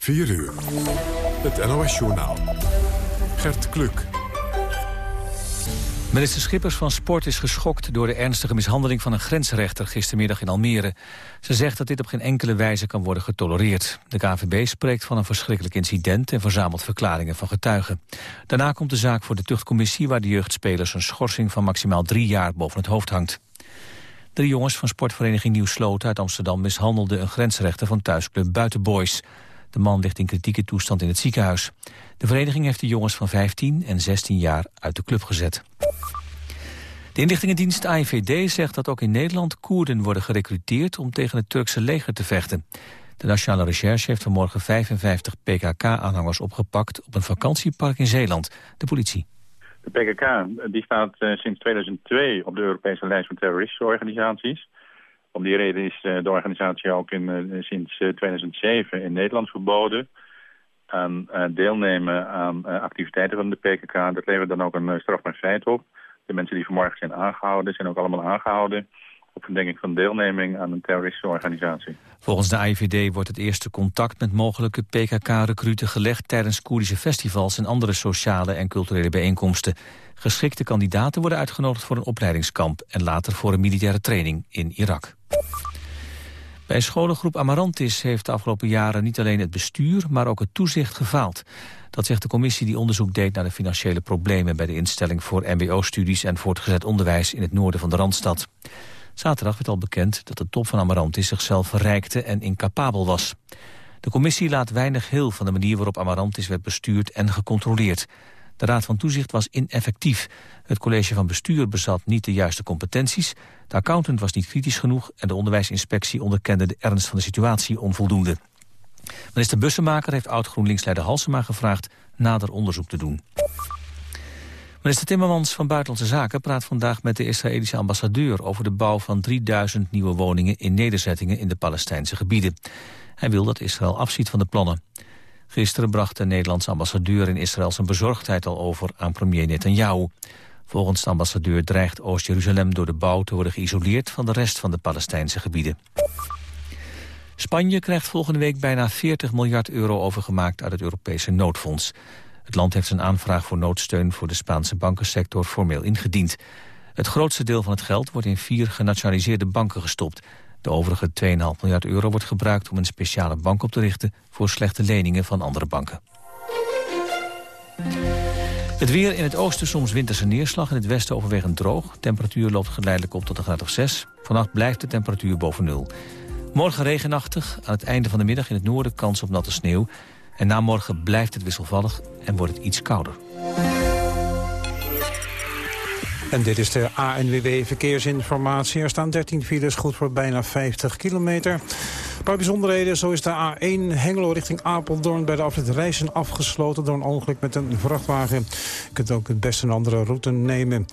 4 uur. Het NOS-journaal. Gert Kluk. Minister Schippers van Sport is geschokt door de ernstige mishandeling van een grensrechter gistermiddag in Almere. Ze zegt dat dit op geen enkele wijze kan worden getolereerd. De KVB spreekt van een verschrikkelijk incident en verzamelt verklaringen van getuigen. Daarna komt de zaak voor de tuchtcommissie waar de jeugdspelers een schorsing van maximaal drie jaar boven het hoofd hangt. Drie jongens van sportvereniging Nieuw Sloot uit Amsterdam mishandelden een grensrechter van thuisclub Buitenboys. De man ligt in kritieke toestand in het ziekenhuis. De vereniging heeft de jongens van 15 en 16 jaar uit de club gezet. De inlichtingendienst AIVD zegt dat ook in Nederland Koerden worden gerecruiteerd om tegen het Turkse leger te vechten. De Nationale Recherche heeft vanmorgen 55 PKK-aanhangers opgepakt op een vakantiepark in Zeeland. De politie. De PKK die staat uh, sinds 2002 op de Europese lijst van terroristische organisaties. Om die reden is uh, de organisatie ook in, uh, sinds 2007 in Nederland verboden. Aan deelnemen aan activiteiten van de PKK, dat levert dan ook een strafbaar feit op. De mensen die vanmorgen zijn aangehouden, zijn ook allemaal aangehouden op verdenking van deelneming aan een terroristische organisatie. Volgens de AIVD wordt het eerste contact met mogelijke PKK-recruten gelegd tijdens Koerdische festivals en andere sociale en culturele bijeenkomsten. Geschikte kandidaten worden uitgenodigd voor een opleidingskamp en later voor een militaire training in Irak. Bij scholengroep Amarantis heeft de afgelopen jaren niet alleen het bestuur, maar ook het toezicht gefaald. Dat zegt de commissie die onderzoek deed naar de financiële problemen bij de instelling voor mbo-studies en voortgezet onderwijs in het noorden van de Randstad. Zaterdag werd al bekend dat de top van Amarantis zichzelf verrijkte en incapabel was. De commissie laat weinig heel van de manier waarop Amarantis werd bestuurd en gecontroleerd. De Raad van Toezicht was ineffectief. Het college van bestuur bezat niet de juiste competenties. De accountant was niet kritisch genoeg... en de onderwijsinspectie onderkende de ernst van de situatie onvoldoende. Minister Bussemaker heeft oud-GroenLinks-leider Halsema gevraagd... nader onderzoek te doen. Minister Timmermans van Buitenlandse Zaken praat vandaag met de Israëlische ambassadeur over de bouw van 3000 nieuwe woningen in nederzettingen in de Palestijnse gebieden. Hij wil dat Israël afziet van de plannen. Gisteren bracht de Nederlandse ambassadeur in Israël zijn bezorgdheid al over aan premier Netanyahu. Volgens de ambassadeur dreigt Oost-Jeruzalem door de bouw te worden geïsoleerd van de rest van de Palestijnse gebieden. Spanje krijgt volgende week bijna 40 miljard euro overgemaakt uit het Europese noodfonds. Het land heeft zijn aanvraag voor noodsteun voor de Spaanse bankensector formeel ingediend. Het grootste deel van het geld wordt in vier genationaliseerde banken gestopt. De overige 2,5 miljard euro wordt gebruikt om een speciale bank op te richten... voor slechte leningen van andere banken. Het weer in het oosten soms winterse neerslag, in het westen overwegend droog. Temperatuur loopt geleidelijk op tot een graad of 6. Vannacht blijft de temperatuur boven nul. Morgen regenachtig, aan het einde van de middag in het noorden kans op natte sneeuw. En na morgen blijft het wisselvallig en wordt het iets kouder. En dit is de ANWB Verkeersinformatie. Er staan 13 files, goed voor bijna 50 kilometer. Een paar bijzonderheden. Zo is de A1 Hengelo richting Apeldoorn bij de afrit afgesloten door een ongeluk met een vrachtwagen. Je kunt ook het beste een andere route nemen.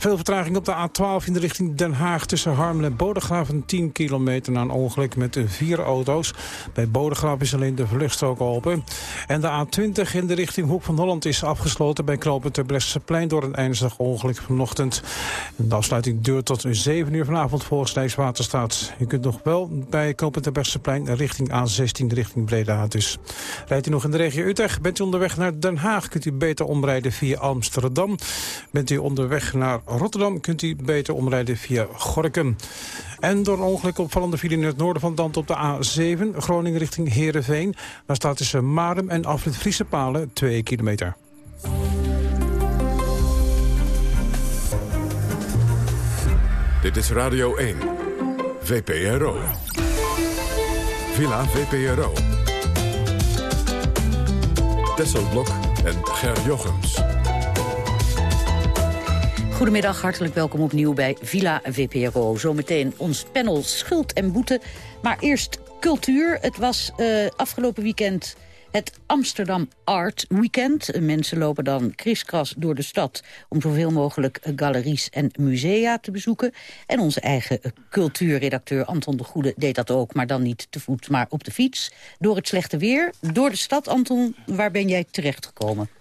Veel vertraging op de A12 in de richting Den Haag tussen Harmelen en Bodegraven. 10 kilometer na een ongeluk met vier auto's. Bij Bodegraven is alleen de vluchtstrook open. En de A20 in de richting Hoek van Holland is afgesloten bij knooppunt Terbrechtseplein door een ernstig ongeluk vanochtend. De afsluiting duurt tot 7 uur vanavond volgens Rijkswaterstaat. Je kunt nog wel bij knooppunt Terbrechtseplein richting A16 richting Breda dus. Rijdt u nog in de regio Utrecht? Bent u onderweg naar Den Haag? Kunt u beter omrijden via Amsterdam? Bent u onderweg naar Rotterdam kunt u beter omrijden via Gorkum. En door een ongeluk opvallende file in het noorden van Dant op de A7... Groningen richting Heerenveen. Daar staat tussen Marem en Afrit Friese Palen 2 kilometer. Dit is Radio 1, VPRO. Villa VPRO. Tesselblok en Ger Jochems. Goedemiddag, hartelijk welkom opnieuw bij Villa VPRO. Zometeen ons panel Schuld en Boete. Maar eerst cultuur. Het was uh, afgelopen weekend het Amsterdam Art Weekend. Mensen lopen dan kriskras door de stad... om zoveel mogelijk galeries en musea te bezoeken. En onze eigen cultuurredacteur Anton de Goede deed dat ook... maar dan niet te voet, maar op de fiets. Door het slechte weer, door de stad. Anton, waar ben jij terechtgekomen?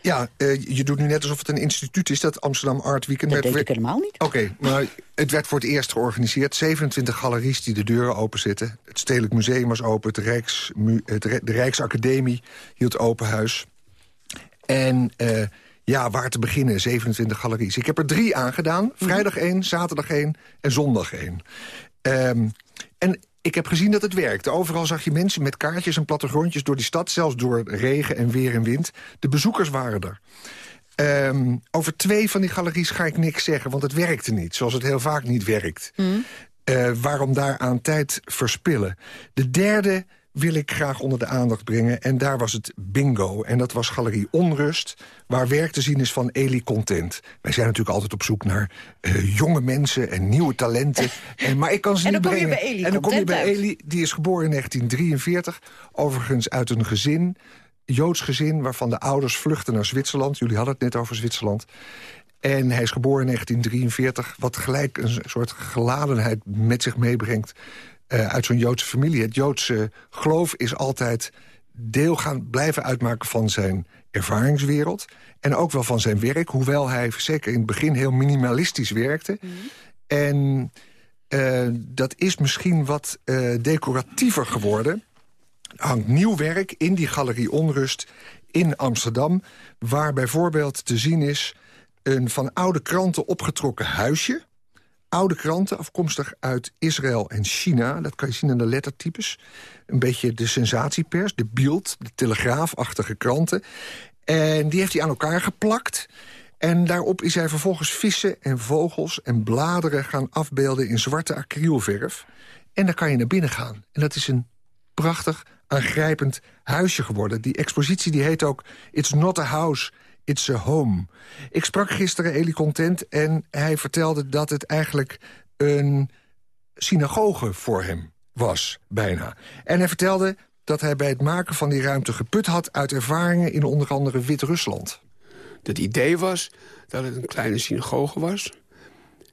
Ja, uh, je doet nu net alsof het een instituut is, dat Amsterdam Art Weekend. Dat deed ik helemaal niet. Oké, maar het werd voor het eerst georganiseerd. 27 galeries die de deuren openzetten. Het Stedelijk Museum was open, het Rijks, het, de Rijksacademie hield open huis. En uh, ja, waar te beginnen, 27 galeries. Ik heb er drie aangedaan. Mhm. Vrijdag één, zaterdag één en zondag één. Um, en ik heb gezien dat het werkte. Overal zag je mensen met kaartjes en plattegrondjes door die stad... zelfs door regen en weer en wind. De bezoekers waren er. Um, over twee van die galeries ga ik niks zeggen, want het werkte niet. Zoals het heel vaak niet werkt. Mm. Uh, waarom daaraan tijd verspillen? De derde wil ik graag onder de aandacht brengen. En daar was het bingo. En dat was Galerie Onrust, waar werk te zien is van Eli Content. Wij zijn natuurlijk altijd op zoek naar uh, jonge mensen en nieuwe talenten. en, maar ik kan ze niet brengen. en dan kom je bij Eli, die is geboren in 1943. Overigens uit een gezin, Joods gezin... waarvan de ouders vluchten naar Zwitserland. Jullie hadden het net over Zwitserland. En hij is geboren in 1943, wat gelijk een soort geladenheid met zich meebrengt... Uh, uit zo'n Joodse familie. Het Joodse geloof is altijd deel gaan blijven uitmaken van zijn ervaringswereld. En ook wel van zijn werk, hoewel hij zeker in het begin heel minimalistisch werkte. Mhm. En uh, dat is misschien wat uh, decoratiever geworden. Er hangt nieuw werk in die Galerie Onrust in Amsterdam... waar bijvoorbeeld te zien is een van oude kranten opgetrokken huisje oude kranten, afkomstig uit Israël en China. Dat kan je zien aan de lettertypes. Een beetje de sensatiepers, de Bild, de telegraafachtige kranten. En die heeft hij aan elkaar geplakt. En daarop is hij vervolgens vissen en vogels en bladeren gaan afbeelden... in zwarte acrylverf. En daar kan je naar binnen gaan. En dat is een prachtig, aangrijpend huisje geworden. Die expositie die heet ook It's Not a House, It's a Home. Ik sprak gisteren Eli Content en hij vertelde dat het eigenlijk een synagoge voor hem was, bijna. En hij vertelde dat hij bij het maken van die ruimte geput had... uit ervaringen in onder andere Wit-Rusland. Het idee was dat het een kleine synagoge was...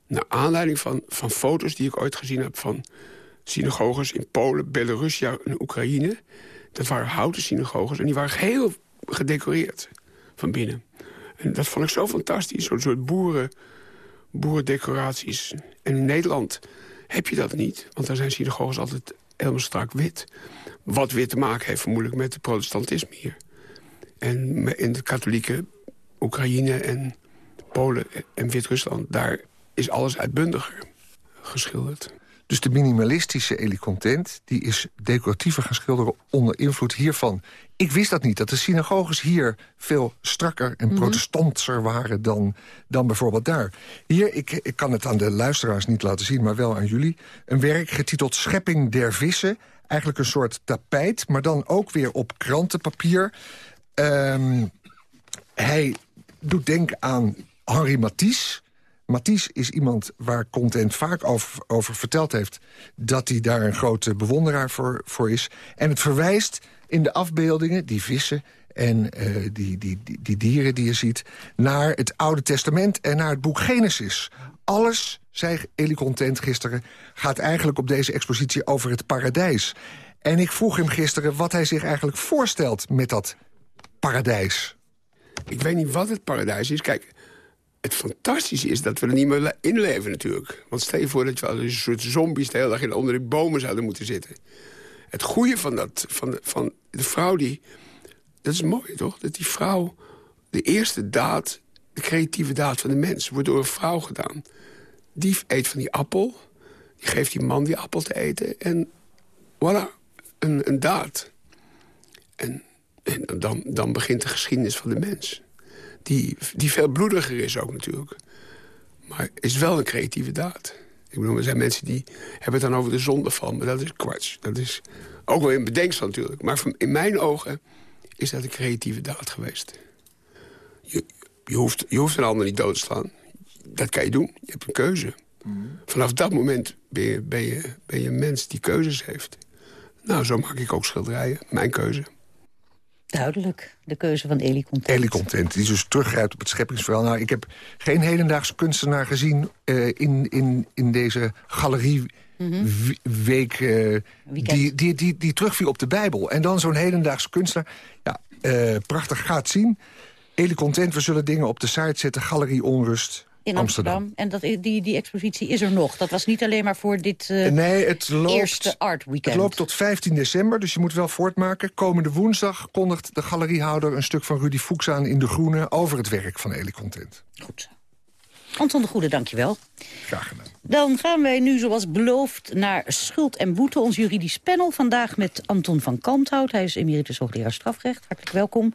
naar aanleiding van, van foto's die ik ooit gezien heb... van synagoges in Polen, Belarus en Oekraïne. Dat waren houten synagoges en die waren heel gedecoreerd van binnen. En dat vond ik zo fantastisch, zo'n soort boeren, boerendecoraties. En in Nederland heb je dat niet, want daar zijn synagoges altijd helemaal strak wit. Wat weer te maken heeft vermoedelijk met het protestantisme hier. En in de katholieke Oekraïne en Polen en Wit-Rusland... daar is alles uitbundiger geschilderd. Dus de minimalistische Elie Content die is decoratiever gaan schilderen onder invloed hiervan. Ik wist dat niet, dat de synagoges hier veel strakker en mm protestantser waren dan, dan bijvoorbeeld daar. Hier, ik, ik kan het aan de luisteraars niet laten zien, maar wel aan jullie. Een werk getiteld Schepping der Vissen. Eigenlijk een soort tapijt, maar dan ook weer op krantenpapier. Um, hij doet denken aan Henri Matisse Matisse is iemand waar Content vaak over, verteld heeft... dat hij daar een grote bewonderaar voor, voor is. En het verwijst in de afbeeldingen, die vissen en uh, die, die, die, die, dieren die je ziet... naar het Oude Testament en naar het boek Genesis. Alles, zei Elie Content gisteren, gaat eigenlijk op deze expositie over het paradijs. En ik vroeg hem gisteren wat hij zich eigenlijk voorstelt met dat paradijs. Ik weet niet wat het paradijs is. Kijk, het fantastische is dat we er niet meer in leven natuurlijk. Want stel je voor dat we als een soort zombies de hele dag in onder de bomen zouden moeten zitten. Het goede van, dat, van, de, van de vrouw die... Dat is mooi, toch? Dat die vrouw, de eerste daad, de creatieve daad van de mens... wordt door een vrouw gedaan. Die eet van die appel. Die geeft die man die appel te eten. En voilà, een, een daad. En, en dan, dan begint de geschiedenis van de mens die, die veel bloediger is ook natuurlijk. Maar is wel een creatieve daad. Ik bedoel, er zijn mensen die hebben het dan over de zondeval, maar dat is kwats. Dat is ook wel een bedenksel natuurlijk. Maar in mijn ogen is dat een creatieve daad geweest. Je, je, hoeft, je hoeft een ander niet dood te slaan. Dat kan je doen. Je hebt een keuze. Vanaf dat moment ben je, ben, je, ben je een mens die keuzes heeft. Nou, zo maak ik ook schilderijen. Mijn keuze. Duidelijk, de keuze van Elie Content. Elie Content, die dus teruggrijpt op het scheppingsverhaal. Nou, ik heb geen hedendaagse kunstenaar gezien uh, in, in, in deze galerie... Mm week uh, die, die, die, die terugviel op de Bijbel. En dan zo'n hedendaagse kunstenaar. Ja, uh, prachtig gaat zien. Eli Content, we zullen dingen op de site zetten. Galerie Onrust, In Amsterdam. En dat, die, die expositie is er nog. Dat was niet alleen maar voor dit eh, Nee, het loopt, eerste art het weekend. loopt tot 15 december, dus je moet wel voortmaken. Komende woensdag kondigt de galeriehouder een stuk van Rudy Fuchs aan in De Groene... over het werk van Eli Content. Goed. Anton de Goede, dankjewel. Graag gedaan. Dan gaan wij nu, zoals beloofd, naar Schuld en Boete. Ons juridisch panel vandaag met Anton van Kalmthout. Hij is emeritus hoogleraar strafrecht. Hartelijk welkom.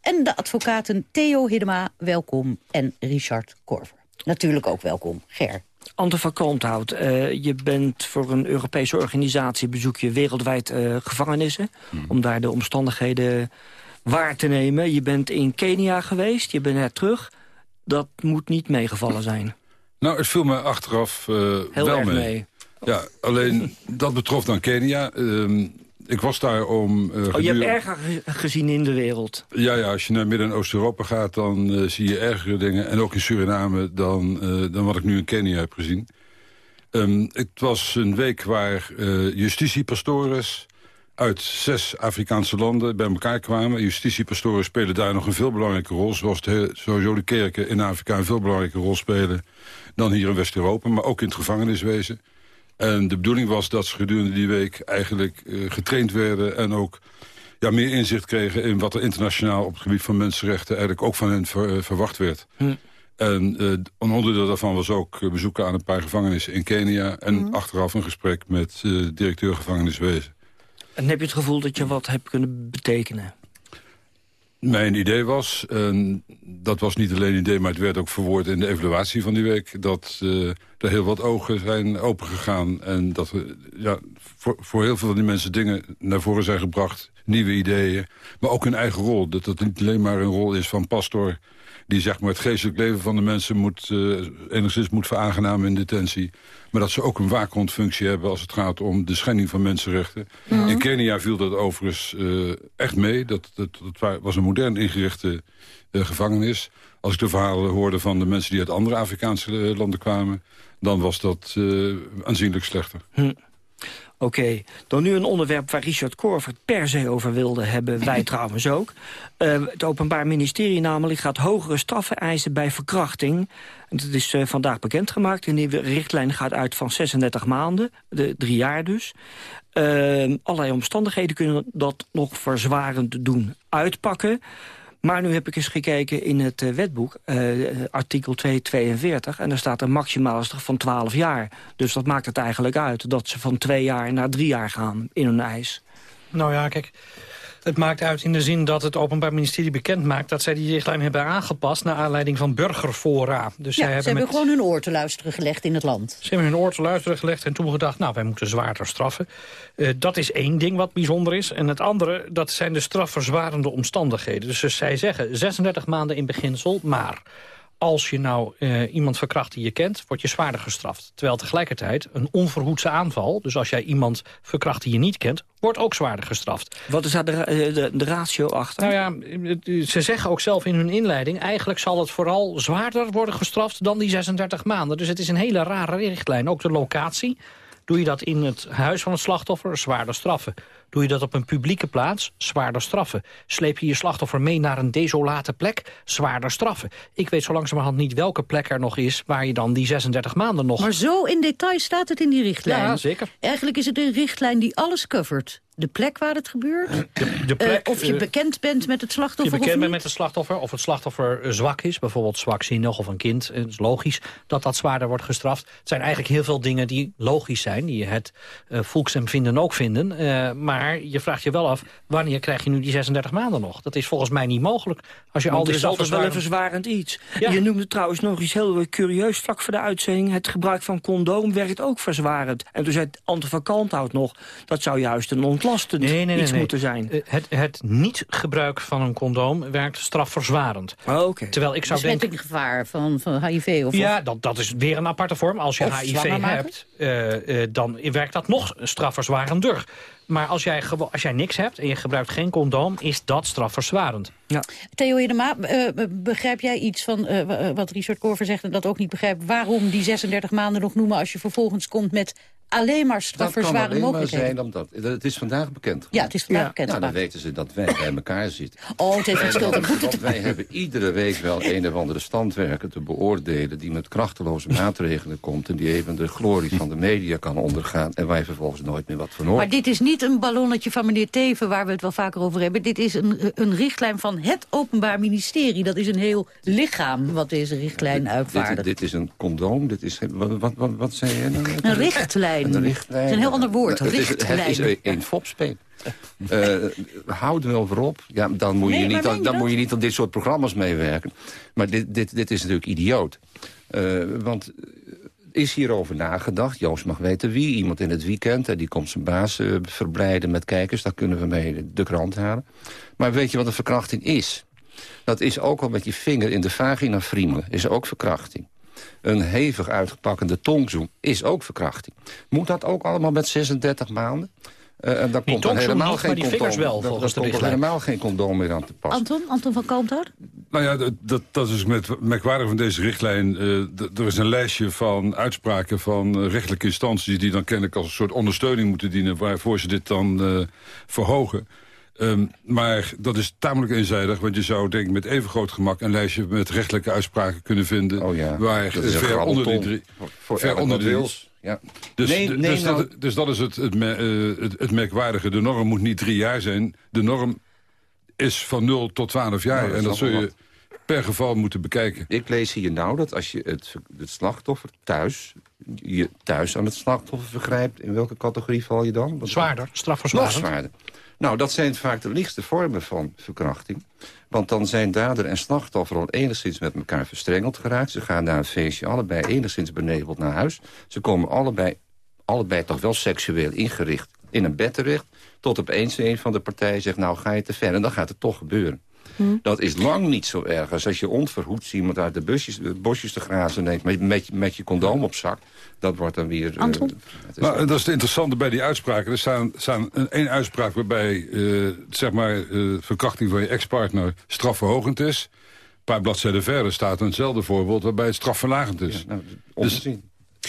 En de advocaten Theo Hiddema, welkom. En Richard Korver. Natuurlijk ook welkom. Ger. Anton van Kalmthout, eh, je bent voor een Europese organisatie... bezoek je wereldwijd eh, gevangenissen... om daar de omstandigheden waar te nemen. Je bent in Kenia geweest, je bent net terug. Dat moet niet meegevallen zijn. Nou, het viel me achteraf eh, Heel wel erg mee. mee. Ja, alleen dat betrof dan Kenia. Ehm, ik was daar om... eh, Oh, je hebt erger ge- gezien in de wereld. Ja, ja, als je naar Midden- en Oost-Europa gaat, dan eh, zie je ergere dingen. En ook in Suriname dan, eh, dan wat ik nu in Kenia heb gezien. Ehm, het was een week waar justitiepastoren uit zes Afrikaanse landen bij elkaar kwamen. Justitiepastoren spelen daar nog een veel belangrijke rol... zoals de, sowieso de kerken in Afrika een veel belangrijke rol spelen... dan hier in West-Europa, maar ook in het gevangeniswezen. En de bedoeling was dat ze gedurende die week eigenlijk eh, getraind werden... en ook ja, meer inzicht kregen in wat er internationaal op het gebied van mensenrechten... eigenlijk ook van hen ver- eh, verwacht werd. Hm. En eh, een onderdeel daarvan was ook bezoeken aan een paar gevangenissen in Kenia... en Hm. achteraf een gesprek met eh, de directeur gevangeniswezen. En heb je het gevoel dat je wat hebt kunnen betekenen? Mijn idee was, en dat was niet alleen een idee... maar het werd ook verwoord in de evaluatie van die week... dat eh, er heel wat ogen zijn opengegaan... en dat er ja, voor, voor heel veel van die mensen dingen naar voren zijn gebracht... nieuwe ideeën, maar ook hun eigen rol. Dat het niet alleen maar een rol is van pastor... die zeg maar, het geestelijk leven van de mensen moet, eh, enigszins moet veraangenamen in detentie... maar dat ze ook een waakhondfunctie hebben als het gaat om de schending van mensenrechten. In Kenia viel dat overigens eh, echt mee. Dat, dat, dat wa- was een modern ingerichte eh, gevangenis. Als ik de verhalen hoorde van de mensen die uit andere Afrikaanse landen kwamen... dan was dat eh, aanzienlijk slechter. Oké, dan nu een onderwerp waar Richard Korver het per se over wilde hebben. Wij trouwens ook. Eh, het Openbaar Ministerie namelijk gaat hogere straffen eisen bij verkrachting. En dat is eh, vandaag bekendgemaakt. De nieuwe richtlijn gaat uit van 36 maanden, de, drie jaar dus. Eh, allerlei omstandigheden kunnen dat nog verzwarend doen uitpakken. Maar nu heb ik eens gekeken in het eh, wetboek, eh, artikel 242... en daar staat een maximale van 12 jaar. Dus dat maakt het eigenlijk uit dat ze van twee jaar naar drie jaar gaan in hun eis. Nou ja, kijk, het maakt uit in de zin dat het Openbaar Ministerie bekend maakt... dat zij die richtlijn hebben aangepast naar aanleiding van burgerfora. Dus zij Ja, ze hebben, hebben met, gewoon hun oor te luisteren gelegd in het land. ze hebben hun oor te luisteren gelegd en toen gedacht... nou, wij moeten zwaarder straffen. Eh, dat is één ding wat bijzonder is. En het andere, dat zijn de strafverzwarende omstandigheden. Dus zij zeggen 36 maanden in beginsel, maar... Als je nou eh, iemand verkracht die je kent, word je zwaarder gestraft. Terwijl tegelijkertijd een onverhoedse aanval... dus als jij iemand verkracht die je niet kent, wordt ook zwaarder gestraft. Wat is daar de, eh, de, de ratio achter? Nou ja, ze zeggen ook zelf in hun inleiding... eigenlijk zal het vooral zwaarder worden gestraft dan die 36 maanden. Dus het is een hele rare richtlijn. Ook de locatie. Doe je dat in het huis van het slachtoffer, zwaarder straffen. Doe je dat op een publieke plaats, zwaarder straffen. Sleep je je slachtoffer mee naar een desolate plek, zwaarder straffen. Ik weet zo langzamerhand niet welke plek er nog is... waar je dan die 36 maanden nog... Maar zo in detail staat het in die richtlijn. Ja, zeker. Eigenlijk is het een richtlijn die alles covert. De plek waar het gebeurt, De eh, plek, of je eh, bekend bent met het Of je slachtoffer bekend of bent met het slachtoffer, of het slachtoffer eh, zwak is, bijvoorbeeld zwakzinnig of een kind, het is logisch dat dat zwaarder wordt gestraft. Het zijn eigenlijk heel veel dingen die logisch zijn, die het eh volksem vinden ook vinden. Eh, maar je vraagt je wel af, wanneer krijg je nu die 36 maanden nog? Dat is volgens mij niet mogelijk. Als je al die er is altijd wel een verzwarend iets. Ja. Je noemde trouwens nog iets heel curieus vlak voor de uitzending. Het gebruik van condoom werkt ook verzwarend. En toen zei Ante van Kalmthout nog... dat zou juist een ontlastend Nee, nee, nee, iets nee. moeten zijn. Eh, Het, het niet-gebruik van een condoom werkt strafverzwarend. Oh, Oké. Terwijl ik zou denken... Besmettinggevaar van, van HIV of Ja, dat, dat is weer een aparte vorm. Als je Of HIV hebt, eh, eh, dan werkt dat nog strafverzwarender. Maar als jij, als jij niks hebt en je gebruikt geen condoom, is dat strafverzwarend. Theo Hiddema, eh, begrijp jij iets van eh, wa- wat Richard Korver zegt... en dat ook niet begrijpt... waarom die 36 maanden nog noemen als je vervolgens komt met alleen maar Dat kan alleen maar mogelijkheden. zijn omdat... Het is vandaag bekend. Ja, het is vandaag bekend Nou, dan weten ze dat wij bij elkaar zitten. Oh, het heeft te Want wij hebben iedere week wel een of andere standwerken te beoordelen... die met krachteloze maatregelen komt... en die even de glorie van de media kan ondergaan... en wij vervolgens nooit meer wat van horen. Maar dit is niet een ballonnetje van meneer Teven... waar we het wel vaker over hebben. Dit is een, een richtlijn van het Openbaar Ministerie. Dat is een heel lichaam wat deze richtlijn dit, uitvaardigt. dit is een condoom, dit is... Wat, wat, wat, wat zei je nou? Een richtlijn. Een richtlijn. Het is een heel ander woord, Het is, richtlijn. het is een fopspeen. Eh houd er wel voor op. Ja, dan moet, Nee, je niet, aan, je dan moet je niet aan dit soort programma's meewerken. Maar dit, dit, dit is natuurlijk idioot. Eh, want is hierover nagedacht? Joost mag weten wie. Iemand in het weekend, die komt zijn baas eh, verblijden met kijkers. Daar kunnen we mee de, de krant halen. Maar weet je wat een verkrachting is? Dat is ook al met je vinger in de vagina friemelen. Is ook verkrachting. Een hevig uitgepakkende tongzoen is ook verkrachting. Moet dat ook allemaal met 36 maanden? Eh, en dan komt er helemaal niet, geen maar die vingers condoom. wel, volgens dan de komt er helemaal geen condoom meer aan te pas. Anton, Anton van Kalmthout? Nou ja, dat, dat, dat is met merkwaardig van deze richtlijn. Eh, er is een lijstje van uitspraken van rechtelijke instanties... die dan kennelijk als een soort ondersteuning moeten dienen... waarvoor ze dit dan eh, verhogen. Ehm, maar dat is tamelijk eenzijdig, want je zou denk ik met even groot gemak... een lijstje met rechtelijke uitspraken kunnen vinden... Oh ja, waar dat is een ver onder die drie... Voor- voor ver onder die wils. Ja. Dus, Nee, d- nee, dus, nou- dat, dus dat is het, het, me- eh, het, het merkwaardige. De norm moet niet drie jaar zijn. De norm is van 0 tot 12 jaar. Nou, dat en dat nog zul je per geval moeten bekijken. Ik lees hier nou dat als je het, het slachtoffer thuis... je thuis aan het slachtoffer vergrijpt... in welke categorie val je dan? Wat- Zwaarder, Nog strafverzwaarder. zwaarder. Nou, dat zijn vaak de lichtste vormen van verkrachting. Want dan zijn dader en slachtoffer al enigszins met elkaar verstrengeld geraakt. Ze gaan na een feestje allebei enigszins beneveld naar huis. Ze komen allebei, allebei toch wel seksueel ingericht in een bed terecht. Tot opeens een van de partijen zegt, nou ga je te ver. En dan gaat het toch gebeuren. Dat is lang niet zo erg als als je onverhoeds iemand uit de, busjes, de bosjes te grazen neemt... met, met, je- met je condoom op zak. Dat wordt dan weer... eh, Anton? het is Maar eh, dat is het interessante bij die uitspraken. Er staan, staan een, één uitspraak waarbij eh, zeg maar, eh, verkrachting van je ex-partner strafverhogend is. Een paar bladzijden verder staat eenzelfde voorbeeld waarbij het strafverlagend is. nou.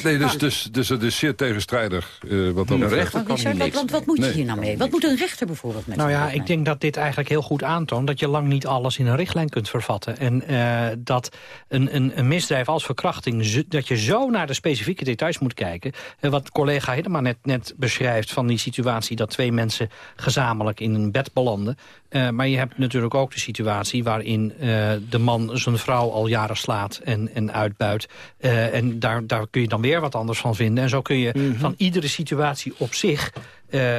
Nee, dus, dus, dus het is zeer tegenstrijdig. eh, wat dat Een betreft. rechter Maar kan Richard, hier wat, niks wat, wat moet je Nee. hier nou mee? Wat moet een rechter bijvoorbeeld met Nou ja, ik denk dat dit eigenlijk heel goed aantoont... dat je lang niet alles in een richtlijn kunt vervatten. En eh, dat een, een, een misdrijf als verkrachting... dat je zo naar de specifieke details moet kijken. En wat collega Hiddema net, net beschrijft van die situatie... dat twee mensen gezamenlijk in een bed belanden. Eh, maar je hebt natuurlijk ook de situatie waarin eh, de man zijn vrouw al jaren slaat en, en uitbuit. Eh, en daar, daar kun je dan weer wat anders van vinden. En zo kun je Mhm. van iedere situatie op zich... eh,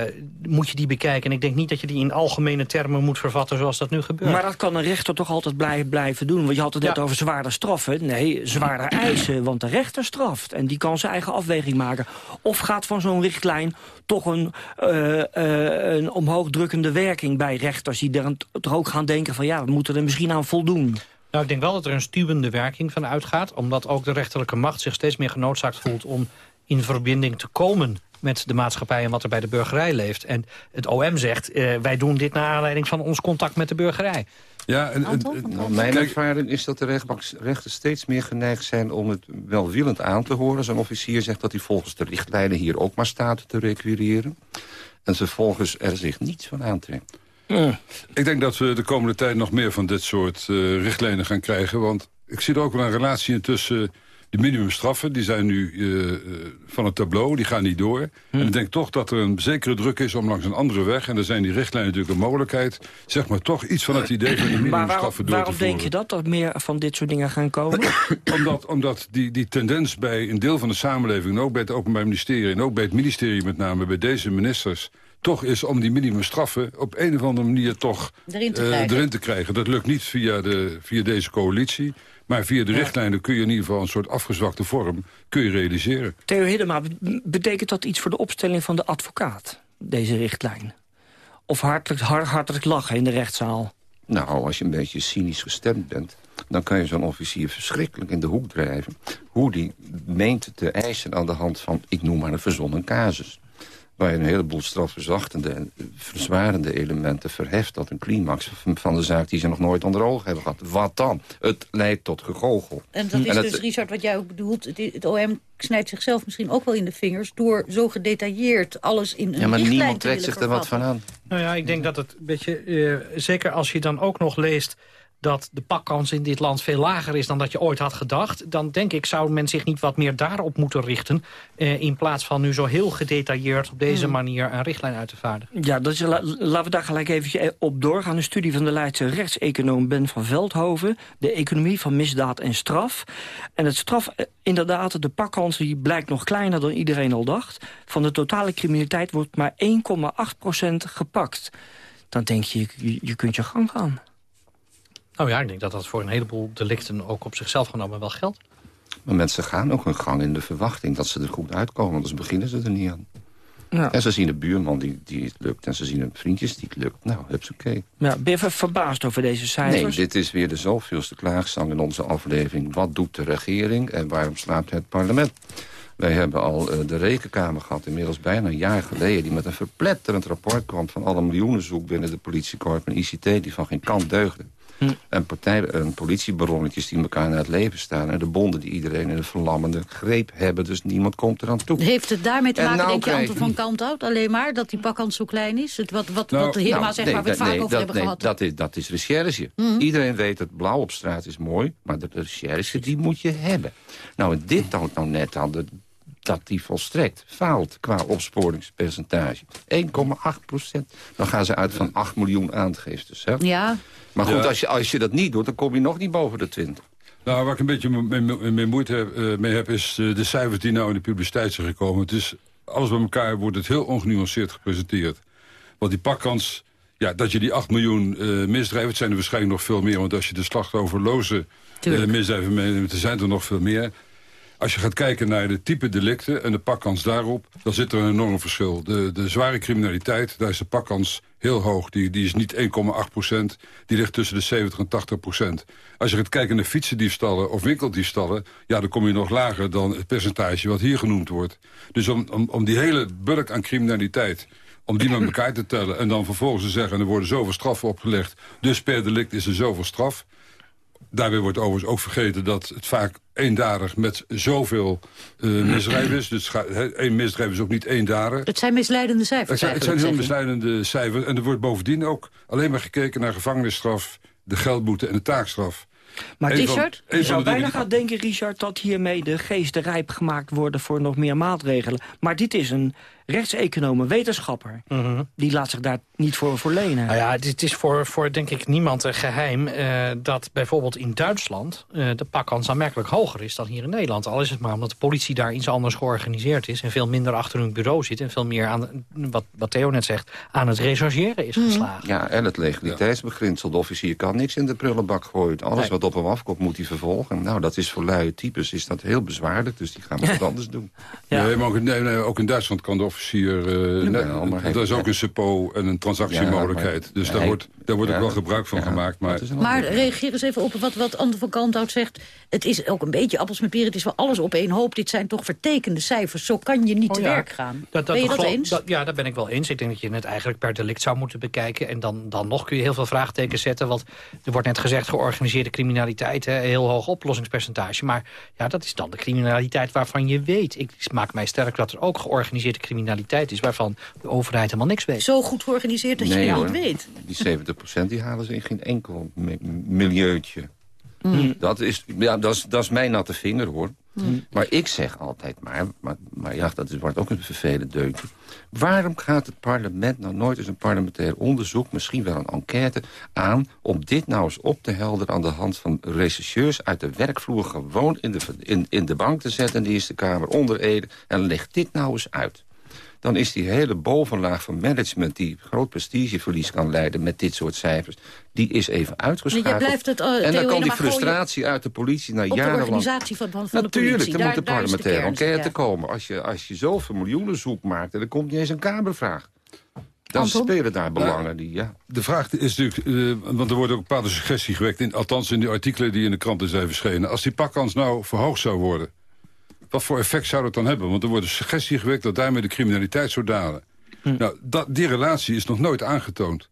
moet je die bekijken. En ik denk niet dat je die in algemene termen moet vervatten zoals dat nu gebeurt. Maar dat kan een rechter toch altijd blij- blijven doen? Want je had het net over zwaarder straffen. Nee, zwaarder eisen, want de rechter straft. En die kan zijn eigen afweging maken. Of gaat van zo'n richtlijn toch een, eh, eh, een omhoogdrukkende werking bij rechters... die er, er ook gaan denken van ja, we moeten er misschien aan voldoen. Nou, ik denk wel dat er een stuwende werking van uitgaat. Omdat ook de rechterlijke macht zich steeds meer genoodzaakt voelt... om in verbinding te komen met de maatschappij en wat er bij de burgerij leeft. En het OM zegt, eh, wij doen dit naar aanleiding van ons contact met de burgerij. Ja, en, en- Anton? en- Nou, mijn Kijk- ervaring is dat de rechters steeds meer geneigd zijn om het welwillend aan te horen. Zo'n officier zegt dat hij volgens de richtlijnen hier ook maar staat te requireren. En ze volgens er zich niets van aantrekt. Ik denk dat we de komende tijd nog meer van dit soort eh, richtlijnen gaan krijgen. Want ik zie er ook wel een relatie in tussen de minimumstraffen. Die zijn nu eh, eh, van het tableau, die gaan niet door. En ik denk toch dat er een zekere druk is om langs een andere weg... en dan zijn die richtlijnen natuurlijk een mogelijkheid... zeg maar toch iets van het idee van die waarom, minimumstraffen door waarom te voeren. denk je dat, dat meer van dit soort dingen gaan komen? Omdat, omdat die, die tendens bij een deel van de samenleving... en ook bij het Openbaar Ministerie en ook bij het ministerie met name... bij deze ministers, toch is om die minimumstraffen... op een of andere manier toch Erin te eh, krijgen. erin te krijgen. Dat lukt niet via, de, via deze coalitie... maar via de richtlijnen kun je in ieder geval een soort afgezwakte vorm... kun je realiseren. Theo Hiddema, be- betekent dat iets voor de opstelling van de advocaat, deze richtlijn? Of hartelijk, har- hartelijk lachen in de rechtszaal? Nou, als je een beetje cynisch gestemd bent... dan kan je zo'n officier verschrikkelijk in de hoek drijven. Hoe die meent te eisen aan de hand van, ik noem maar een verzonnen casus. Waar je een heleboel strafverzachtende en verzwarende elementen verheft... dat een climax van de zaak die ze nog nooit onder ogen hebben gehad. Wat dan? Het leidt tot gegogel. En dat is dus, Richard, wat jij ook bedoelt... Het, het, OM snijdt zichzelf misschien ook wel in de vingers... door zo gedetailleerd alles in een Ja, maar niemand trekt zich er wat van aan. Nou ja, ik denk dat het een beetje... Uh, zeker als je dan ook nog leest dat de pakkans in dit land veel lager is dan dat je ooit had gedacht... dan denk ik zou men zich niet wat meer daarop moeten richten... Eh, in plaats van nu zo heel gedetailleerd op deze hmm. manier een richtlijn uit te vaardigen. Ja, dat is, laten we daar gelijk even op doorgaan. Een studie van de Leidse rechtseconoom Ben van Veldhoven... de economie van misdaad en straf. En het straf, eh, inderdaad, de pakkans die blijkt nog kleiner dan iedereen al dacht. Van de totale criminaliteit wordt maar 1,8% gepakt. Dan denk je, je, je kunt je gang gaan. Nou ja, ik denk dat dat voor een heleboel delicten ook op zichzelf genomen wel geldt. Maar mensen gaan ook hun gang in de verwachting dat ze er goed uitkomen. Anders beginnen ze er niet aan. Ja. En ze zien een buurman die, die het lukt. En ze zien hun vriendjes die het lukt. Nou, hups oké. Okay. Ja, ben je verbaasd over deze cijfers? Nee, dit is weer de zoveelste klaagzang in onze aflevering. Wat doet de regering en waarom slaapt het parlement? Wij hebben al uh, de rekenkamer gehad, inmiddels bijna een jaar geleden... die met een verpletterend rapport kwam van alle miljoenenzoek binnen de politiekorp en ICT... die van geen kant deugden. Hm. En, partij, en politiebaronnetjes die elkaar naar het leven staan. En de bonden die iedereen in een verlammende greep hebben. Dus niemand komt eraan toe. Heeft het daarmee te maken, nou denk je, Anton van Kantout? Alleen maar dat die pakkans zo klein is? Het, wat wat, nou, wat helemaal nou, zeg waar we het vaak over dat, hebben gehad. Dat is, dat is recherche. Hm. Iedereen weet dat blauw op straat is mooi. Maar de recherche, die moet je hebben. Nou, en dit toont nou net aan de dat die volstrekt faalt qua opsporingspercentage. 1,8 procent. Dan gaan ze uit van 8 miljoen aangiftes. Hè? Ja. Maar goed, als, je, als je dat niet doet, dan kom je nog niet boven de 20. Nou, waar ik een beetje mee, moeite heb, uh, mee heb... is uh, de cijfers die nou in de publiciteit zijn gekomen. Het is, alles bij elkaar wordt het heel ongenuanceerd gepresenteerd. Want die pakkans, ja, dat je die 8 miljoen uh, misdrijven... het zijn er waarschijnlijk nog veel meer... want als je de slachtofferloze misdrijven meeneemt... er zijn er nog veel meer... Als je gaat kijken naar de type delicten en de pakkans daarop... dan zit er een enorm verschil. De, de zware criminaliteit, daar is de pakkans heel hoog. Die, die is niet 1,8 procent, die ligt tussen de 70 en 80 procent. Als je gaat kijken naar fietsendiefstallen of winkeldiefstallen... ja, dan kom je nog lager dan het percentage wat hier genoemd wordt. Dus om, om, om die hele bulk aan criminaliteit om die met elkaar te tellen en dan vervolgens te zeggen... er worden zoveel straffen opgelegd, dus per delict is er zoveel straf... Daarbij wordt overigens ook vergeten dat het vaak eendarig met zoveel uh, misdrijven is. Dus één misdrijf is ook niet eendarig. Het zijn misleidende cijfers Het zijn, het zijn heel misleidende cijfers. En er wordt bovendien ook alleen maar gekeken naar gevangenisstraf... de geldboete en de taakstraf. Maar Richard, je zou bijna gaan denken, Richard... dat hiermee de geesten rijp gemaakt worden voor nog meer maatregelen. Maar dit is een rechtseconoom, wetenschapper... Mhm. die laat zich daar niet voor, voor lenen. Nou ja, het is voor, voor denk ik niemand een geheim... Uh, dat bijvoorbeeld in Duitsland uh, de pakkans aanmerkelijk hoger is dan hier in Nederland. Al is het maar omdat de politie daar iets anders georganiseerd is... en veel minder achter hun bureau zit... en veel meer aan, wat, wat Theo net zegt, aan het rechercheren is mhm. geslagen. Ja, en het legaliteitsbeginsel. De officier kan niks in de prullenbak gooien. Alles wat op hem afkomt moet hij vervolgen. Nou, dat is voor luie types is dat heel bezwaarlijk. Dus die gaan wat anders doen. Ja. Nee, maar ook, nee, nee, ook in Duitsland kan de officier officier... Uh, er is ook een CEPO en een transactiemogelijkheid. dus daar wordt, daar wordt ook wel gebruik van gemaakt. Maar, maar reageer eens even op wat, wat Ander van Kalmthout zegt. Het is ook een beetje appels met peren. Het is wel alles op één hoop. Dit zijn toch vertekende cijfers. Zo kan je niet oh te werk gaan. Dat, dat, ben je dat eens? ja, daar ben ik wel eens. Ik denk dat je het eigenlijk per delict zou moeten bekijken. En dan, dan nog kun je heel veel vraagtekens zetten. Want er wordt net gezegd georganiseerde criminaliteit. Hè, heel hoog oplossingspercentage. Maar ja, dat is dan de criminaliteit waarvan je weet. Ik maak mij sterk dat er ook georganiseerde criminaliteit is... waarvan de overheid helemaal niks weet. Zo goed georganiseerd dat je het niet weet. Die 70% die halen ze in geen enkel milieuutje. Mm. Dat, is, ja, dat, is, dat is mijn natte vinger, hoor. Mm. Maar ik zeg altijd maar, maar, maar ja, dat wordt ook een vervelend deuntje. Waarom gaat het parlement nou nooit eens een parlementair onderzoek... misschien wel een enquête aan... om dit nou eens op te helderen aan de hand van rechercheurs... uit de werkvloer gewoon in de, in, in de bank te zetten in de Eerste Kamer onder Ede... en leg dit nou eens uit dan is die hele bovenlaag van management... die groot prestigeverlies kan leiden met dit soort cijfers... die is even uitgeschakeld. Het, uh, en dan kan die frustratie uit de politie naar jarenlang... de organisatie van, van, van Natuurlijk, de politie. dan moet de parlementaire enquête komen. Als je, als je zoveel miljoenen zoek maakt... en dan komt niet eens een Kamervraag. Dan spelen daar belangen die, ja. De vraag is natuurlijk, uh, want er wordt ook bepaalde suggestie gewekt... In, althans in de artikelen die in de kranten zijn verschenen. Als die pakkans nou verhoogd zou worden wat voor effect zou dat dan hebben? Want er wordt een suggestie gewekt dat daarmee de criminaliteit zou dalen. Hm. Nou, dat, die relatie is nog nooit aangetoond.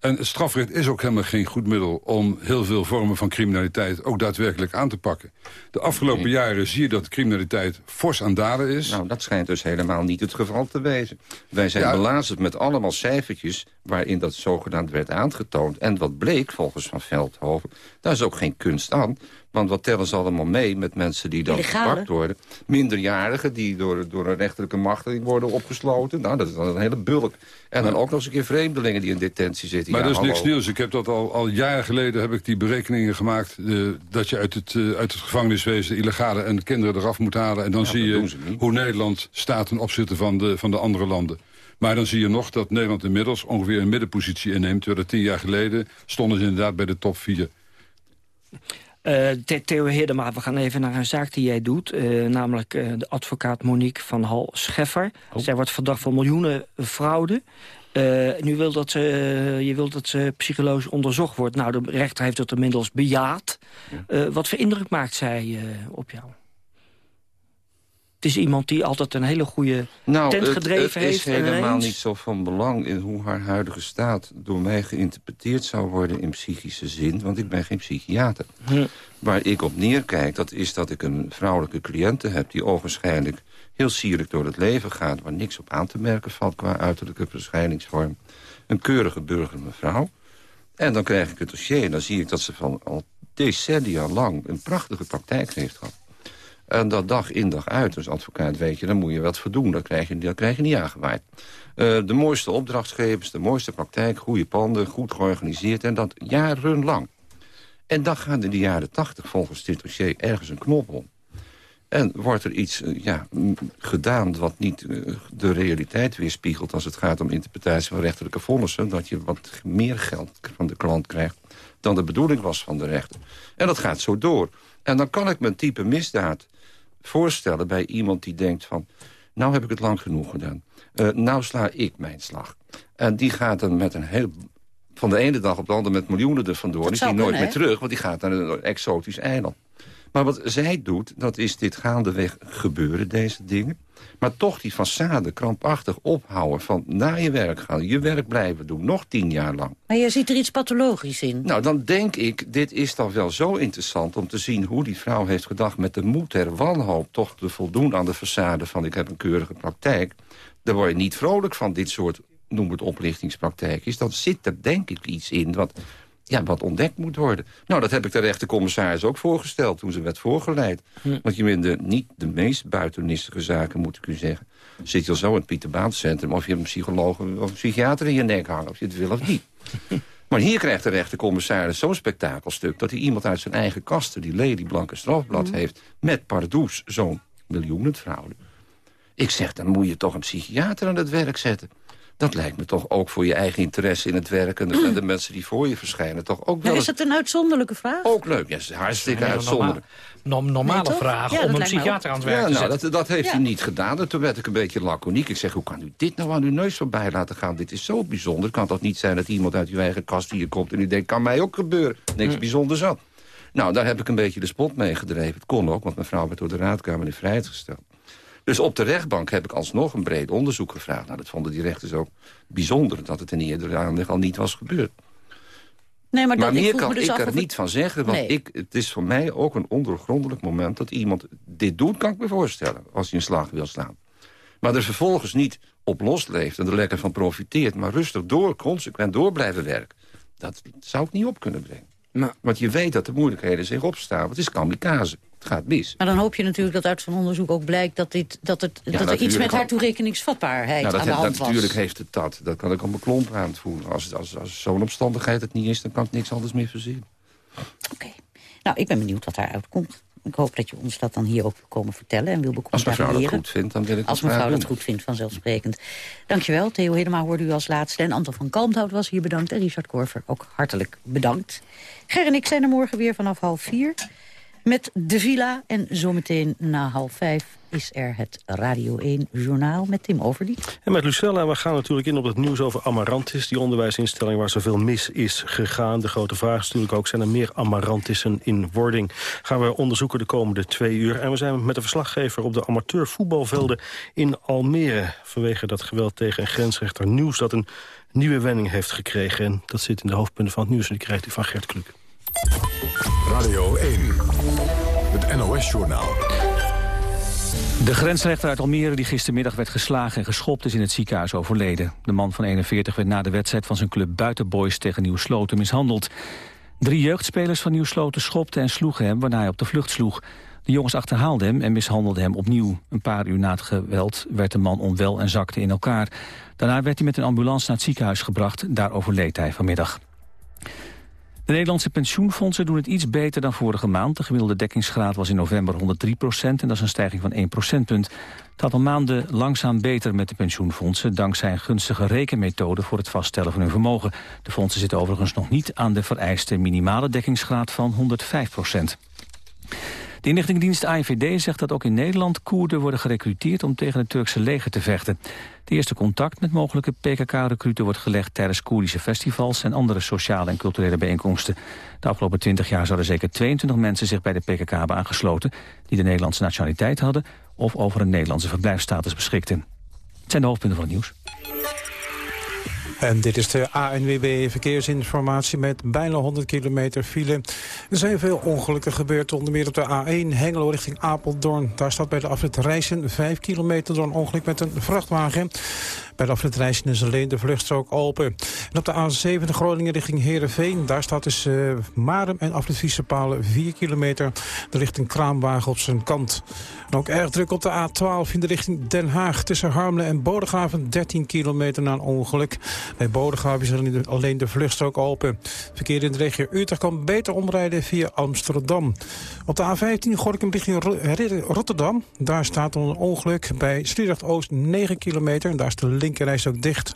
En het strafrecht is ook helemaal geen goed middel... om heel veel vormen van criminaliteit ook daadwerkelijk aan te pakken. De afgelopen jaren zie je dat de criminaliteit fors aan dalen is. Nou, dat schijnt dus helemaal niet het geval te wezen. Wij zijn Ja. belazerd met allemaal cijfertjes... waarin dat zogenaamd werd aangetoond. En wat bleek, volgens Van Veldhoven... daar is ook geen kunst aan. Want wat tellen ze allemaal mee met mensen die dan gepakt worden? Minderjarigen die door, door een rechterlijke macht worden opgesloten. Nou, dat is dan een hele bulk. En dan ook nog eens een keer vreemdelingen die in detentie zitten. Maar dat is niks nieuws. Ik heb dat al, al jaren geleden heb ik die berekeningen gemaakt... Eh, dat je uit het, eh, uit het gevangeniswezen illegale en kinderen eraf moet halen. En dan zie je hoe Nederland staat ten opzichte van de, van de andere landen. Maar dan zie je nog dat Nederland inmiddels ongeveer een middenpositie inneemt. Terwijl tien jaar geleden stonden ze inderdaad bij de top vier. Uh, Theo Hiddema, we gaan even naar een zaak die jij doet. Eh, namelijk eh, de advocaat Monique van Hal Scheffer. Oh. Zij wordt verdacht van miljoenen fraude. nu wil dat ze, je wilt dat ze psychologisch onderzocht wordt. Nou, de rechter heeft dat inmiddels bejaard. Wat voor indruk maakt zij op jou? Het is iemand die altijd een hele goede Nou, tent het, gedreven het heeft. is en helemaal ineens- niet zo van belang in hoe haar huidige staat door mij geïnterpreteerd zou worden in psychische zin, want ik ben geen psychiater. Hm. Waar ik op neerkijk, dat is dat ik een vrouwelijke cliënte heb die ogenschijnlijk heel sierlijk door het leven gaat, waar niks op aan te merken valt qua uiterlijke verschijningsvorm. Een keurige burger mevrouw. En dan krijg ik het dossier en dan zie ik dat ze van al decennia lang een prachtige praktijk heeft gehad. En dat dag in dag uit, als advocaat weet je, dan moet je wat voor doen. Dat krijg je, krijg je niet aangewaaid. Eh, de mooiste opdrachtgevers, de mooiste praktijk, goede panden, goed georganiseerd. En dat jarenlang. En dan gaat in de jaren tachtig volgens dit dossier ergens een knop om. En wordt er iets eh, ja, gedaan wat niet eh, de realiteit weerspiegelt... als het gaat om interpretatie van rechterlijke vonnissen... dat je wat meer geld van de klant krijgt dan de bedoeling was van de rechter. En dat gaat zo door. En dan kan ik een type misdaad voorstellen bij iemand die denkt van... nou heb ik het lang genoeg gedaan. Eh, nou sla ik mijn slag. En die gaat dan met een heel... van de ene dag op de andere met miljoenen er vandoor. Die nooit meer terug, want die gaat naar een exotisch eiland. Maar wat zij doet, dat is dit gaandeweg gebeuren, deze dingen. Maar toch die façade krampachtig ophouden van naar je werk gaan. Je werk blijven doen, nog tien jaar lang. Maar je ziet er iets pathologisch in. Nou, dan denk ik, dit is dan wel zo interessant om te zien hoe die vrouw heeft gedacht... met de moed der wanhoop toch te voldoen aan de façade van ik heb een keurige praktijk. Daar word je niet vrolijk van dit soort, noem het oplichtingspraktijkjes. Dan zit er denk ik iets in wat, ja, wat ontdekt moet worden. Nou, dat heb ik de rechtercommissaris ook voorgesteld toen ze werd voorgeleid. Want je in de, niet de meest buitennistige zaken, moet ik u zeggen... zit je al zo in het Pieterbaancentrum... of je hebt een psycholoog of een psychiater in je nek hangen... of je het wil of niet. Maar hier krijgt de rechtercommissaris zo'n spektakelstuk... dat hij iemand uit zijn eigen kasten, die Lady Blanke strafblad heeft... met pardoes zo'n miljoenenfraude. Ik zeg, dan moet je toch een psychiater aan het werk zetten. Dat lijkt me toch ook voor je eigen interesse in het werk... en de, de mensen die voor je verschijnen toch ook wel... Maar is het een uitzonderlijke vraag? Ook leuk, ja, is hartstikke Een uitzonderlijk. norma- normale Nee, vraag Ja, dat om een psychiater aan het werk Ja, te nou, zetten. dat, dat heeft Ja. hij niet gedaan. En toen werd ik een beetje laconiek. Ik zeg, hoe kan u dit nou aan uw neus voorbij laten gaan? Dit is zo bijzonder. Kan toch niet zijn dat iemand uit uw eigen kast hier komt... en u denkt, kan mij ook gebeuren. Niks Hm. bijzonders aan. Nou, daar heb ik een beetje de spot mee gedreven. Het kon ook, want mijn vrouw werd door de raadkamer in vrijheid gesteld. Dus op de rechtbank heb ik alsnog een breed onderzoek gevraagd. Nou, dat vonden die rechters ook bijzonder... dat het in eerder aanleg al niet was gebeurd. Nee, maar, Maar dat, ik meer kan me dus ik er of niet van zeggen. Want Nee. ik, het is voor mij ook een ondergrondelijk moment... dat iemand dit doet, kan ik me voorstellen. Als hij een slag wil slaan. Maar er vervolgens niet op losleeft en er lekker van profiteert... maar rustig door, consequent door blijven werken. Dat zou ik niet op kunnen brengen. Maar- Want je weet dat de moeilijkheden zich opstaan. Het is kamikaze. Het gaat mis. Maar dan hoop je natuurlijk dat uit zo'n onderzoek ook blijkt... dat, dit, dat, het, dat er iets met haar toerekeningsvatbaarheid Nou, dat, aan de hand dat, was. natuurlijk heeft het dat. Dat kan ik op mijn klomp aan. Als, als, als zo'n omstandigheid het niet is, dan kan ik niks anders meer verzinnen. Oké. Nou, ik ben benieuwd wat daaruit komt. Ik hoop dat je ons dat dan hier ook wil komen vertellen en wil Als mevrouw dat goed vindt, dan wil ik Als mevrouw dat goed vindt, vanzelfsprekend. Dankjewel. Theo Hedema hoorde u als laatste. En Anton van Kalmthout was hier bedankt. En Richard Korver ook hartelijk bedankt. Ger en ik zijn er morgen weer vanaf half vier. Met de villa. En zometeen na half vijf is er het Radio 1 Journaal met Tim Overdiep. En met Lucella, we gaan natuurlijk in op het nieuws over Amarantis... die onderwijsinstelling waar zoveel mis is gegaan. De grote vraag is natuurlijk ook, zijn er meer Amarantissen in wording? Gaan we onderzoeken de komende twee uur. En we zijn met de verslaggever op de amateurvoetbalvelden in Almere... vanwege dat geweld tegen een grensrechter nieuws... dat een nieuwe wending heeft gekregen. En dat zit in de hoofdpunten van het nieuws en die krijgt u van Gert Kluk. Radio 1, het NOS-journaal. De grensrechter uit Almere die gistermiddag werd geslagen en geschopt is in het ziekenhuis overleden. De man van 41 werd na de wedstrijd van zijn club Buitenboys tegen Nieuw Sloten mishandeld. Drie jeugdspelers van Nieuw Sloten schopten en sloegen hem waarna hij op de vlucht sloeg. De jongens achterhaalden hem en mishandelden hem opnieuw. Een paar uur na het geweld werd de man onwel en zakte in elkaar. Daarna werd hij met een ambulance naar het ziekenhuis gebracht. Daar overleed hij vanmiddag. De Nederlandse pensioenfondsen doen het iets beter dan vorige maand. De gemiddelde dekkingsgraad was in november 103 procent... en dat is een stijging van 1 procentpunt. Het gaat al maanden langzaam beter met de pensioenfondsen... dankzij een gunstige rekenmethode voor het vaststellen van hun vermogen. De fondsen zitten overigens nog niet aan de vereiste minimale dekkingsgraad van 105 procent. De inlichtingendienst AIVD zegt dat ook in Nederland Koerden worden gerecruiteerd om tegen het Turkse leger te vechten. Het eerste contact met mogelijke PKK-recruten wordt gelegd tijdens Koerdische festivals en andere sociale en culturele bijeenkomsten. De afgelopen 20 jaar zouden zeker 22 mensen zich bij de PKK hebben aangesloten die de Nederlandse nationaliteit hadden of over een Nederlandse verblijfsstatus beschikten. Het zijn de hoofdpunten van het nieuws. En dit is de ANWB Verkeersinformatie met bijna 100 kilometer file. Er zijn veel ongelukken gebeurd, onder meer op de A1 Hengelo richting Apeldoorn. Daar staat bij de afrit Rijssen 5 kilometer door een ongeluk met een vrachtwagen. Bij afrit Rijssen is alleen de vluchtstrook open. En op de A7 Groningen richting Heerenveen, daar staat dus uh, Marem en afrit Viesepalen 4 kilometer. Er ligt een kraamwagen op zijn kant. En ook erg druk op de A12 in de richting Den Haag. Tussen Harmelen en Bodegraven 13 kilometer na een ongeluk. Bij Bodegraven is alleen de vluchtstrook open. Verkeer in de regio Utrecht kan beter omrijden via Amsterdam. Op de A15 Gorkum richting Rotterdam. Daar staat een ongeluk bij Sliedrecht-Oost 9 kilometer. Daar is de linkerreis ook dicht.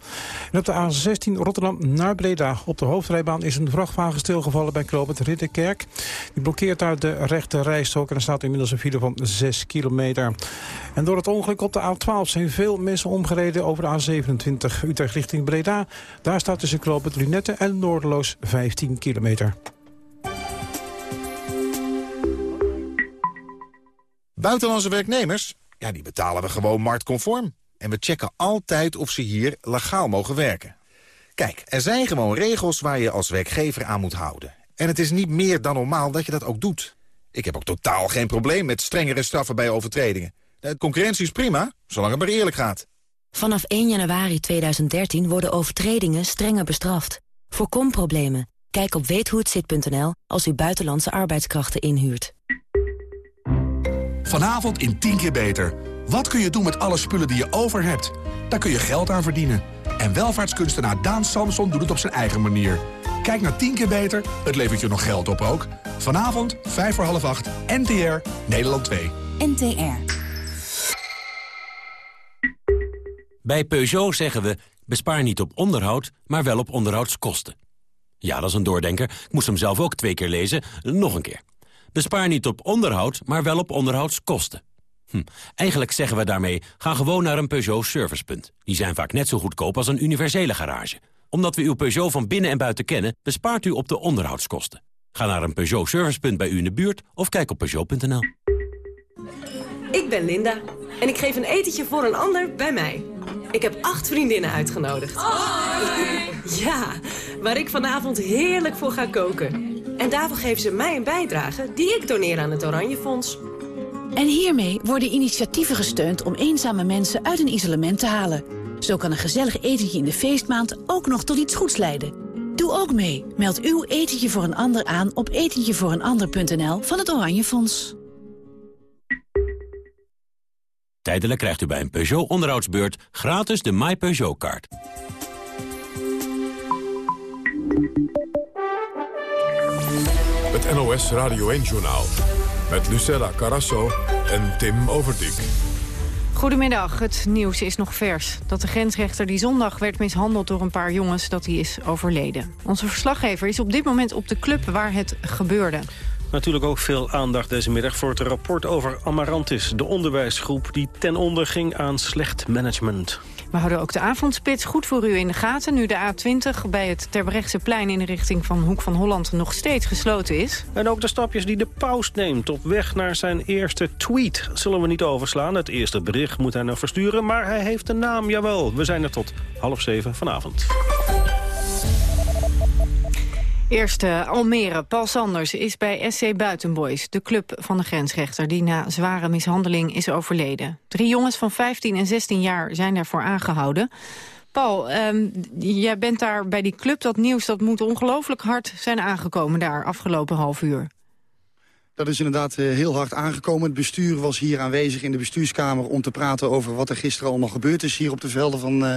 En op de A16 Rotterdam naar Breda. Op de hoofdrijbaan is een vrachtwagen stilgevallen bij Kloopend Ridderkerk. Die blokkeert daar de rechte rijstrook en er staat inmiddels een file van 6 kilometer. En door het ongeluk op de A12 zijn veel mensen omgereden over de A27 Utrecht richting Breda. Daar staat tussen Kloopend Lunette en Noorderloos 15 kilometer. Buitenlandse werknemers, ja, die betalen we gewoon marktconform. En we checken altijd of ze hier legaal mogen werken. Kijk, er zijn gewoon regels waar je als werkgever aan moet houden. En het is niet meer dan normaal dat je dat ook doet. Ik heb ook totaal geen probleem met strengere straffen bij overtredingen. De concurrentie is prima, zolang het maar eerlijk gaat. Vanaf 1 januari 2013 worden overtredingen strenger bestraft. Voorkom problemen. Kijk op weethohetzit.nl als u buitenlandse arbeidskrachten inhuurt. Vanavond in 10 keer beter. Wat kun je doen met alle spullen die je over hebt? Daar kun je geld aan verdienen. En welvaartskunstenaar Daan Samson doet het op zijn eigen manier. Kijk naar 10 keer beter, het levert je nog geld op ook. Vanavond, 5 voor half 8, NTR, Nederland 2. NTR. Bij Peugeot zeggen we, bespaar niet op onderhoud, maar wel op onderhoudskosten. Ja, dat is een doordenker. Ik moest hem zelf ook twee keer lezen. Nog een keer. Bespaar niet op onderhoud, maar wel op onderhoudskosten. Hm. Eigenlijk zeggen we daarmee, ga gewoon naar een Peugeot servicepunt. Die zijn vaak net zo goedkoop als een universele garage. Omdat we uw Peugeot van binnen en buiten kennen, bespaart u op de onderhoudskosten. Ga naar een Peugeot servicepunt bij u in de buurt of kijk op Peugeot.nl. Ik ben Linda en ik geef een etentje voor een ander bij mij. Ik heb acht vriendinnen uitgenodigd. Ja, waar ik vanavond heerlijk voor ga koken. En daarvoor geven ze mij een bijdrage die ik doneer aan het Oranje Fonds. En hiermee worden initiatieven gesteund om eenzame mensen uit een isolement te halen. Zo kan een gezellig etentje in de feestmaand ook nog tot iets goeds leiden. Doe ook mee. Meld uw etentje voor een ander aan op etentjevooreenander.nl van het Oranje Fonds. Tijdelijk krijgt u bij een Peugeot onderhoudsbeurt gratis de My Peugeot kaart. Het NOS Radio 1-journaal met Lucella Carasso en Tim Overdijk. Goedemiddag, het nieuws is nog vers. Dat de grensrechter die zondag werd mishandeld door een paar jongens... dat hij is overleden. Onze verslaggever is op dit moment op de club waar het gebeurde. Natuurlijk ook veel aandacht deze middag voor het rapport over Amarantis... de onderwijsgroep die ten onder ging aan slecht management. We houden ook de avondspits goed voor u in de gaten... nu de A20 bij het plein in de richting van Hoek van Holland nog steeds gesloten is. En ook de stapjes die de paus neemt op weg naar zijn eerste tweet... zullen we niet overslaan. Het eerste bericht moet hij nog versturen, maar hij heeft een naam, jawel. We zijn er tot half zeven vanavond. Eerste Almere, Paul Sanders is bij SC Buitenboys, de club van de grensrechter die na zware mishandeling is overleden. Drie jongens van 15 en 16 jaar zijn daarvoor aangehouden. Paul, um, jij bent daar bij die club. Dat nieuws dat moet ongelooflijk hard zijn aangekomen daar afgelopen half uur. Dat is inderdaad uh, heel hard aangekomen. Het bestuur was hier aanwezig in de bestuurskamer om te praten over wat er gisteren allemaal gebeurd is hier op de velden van, uh,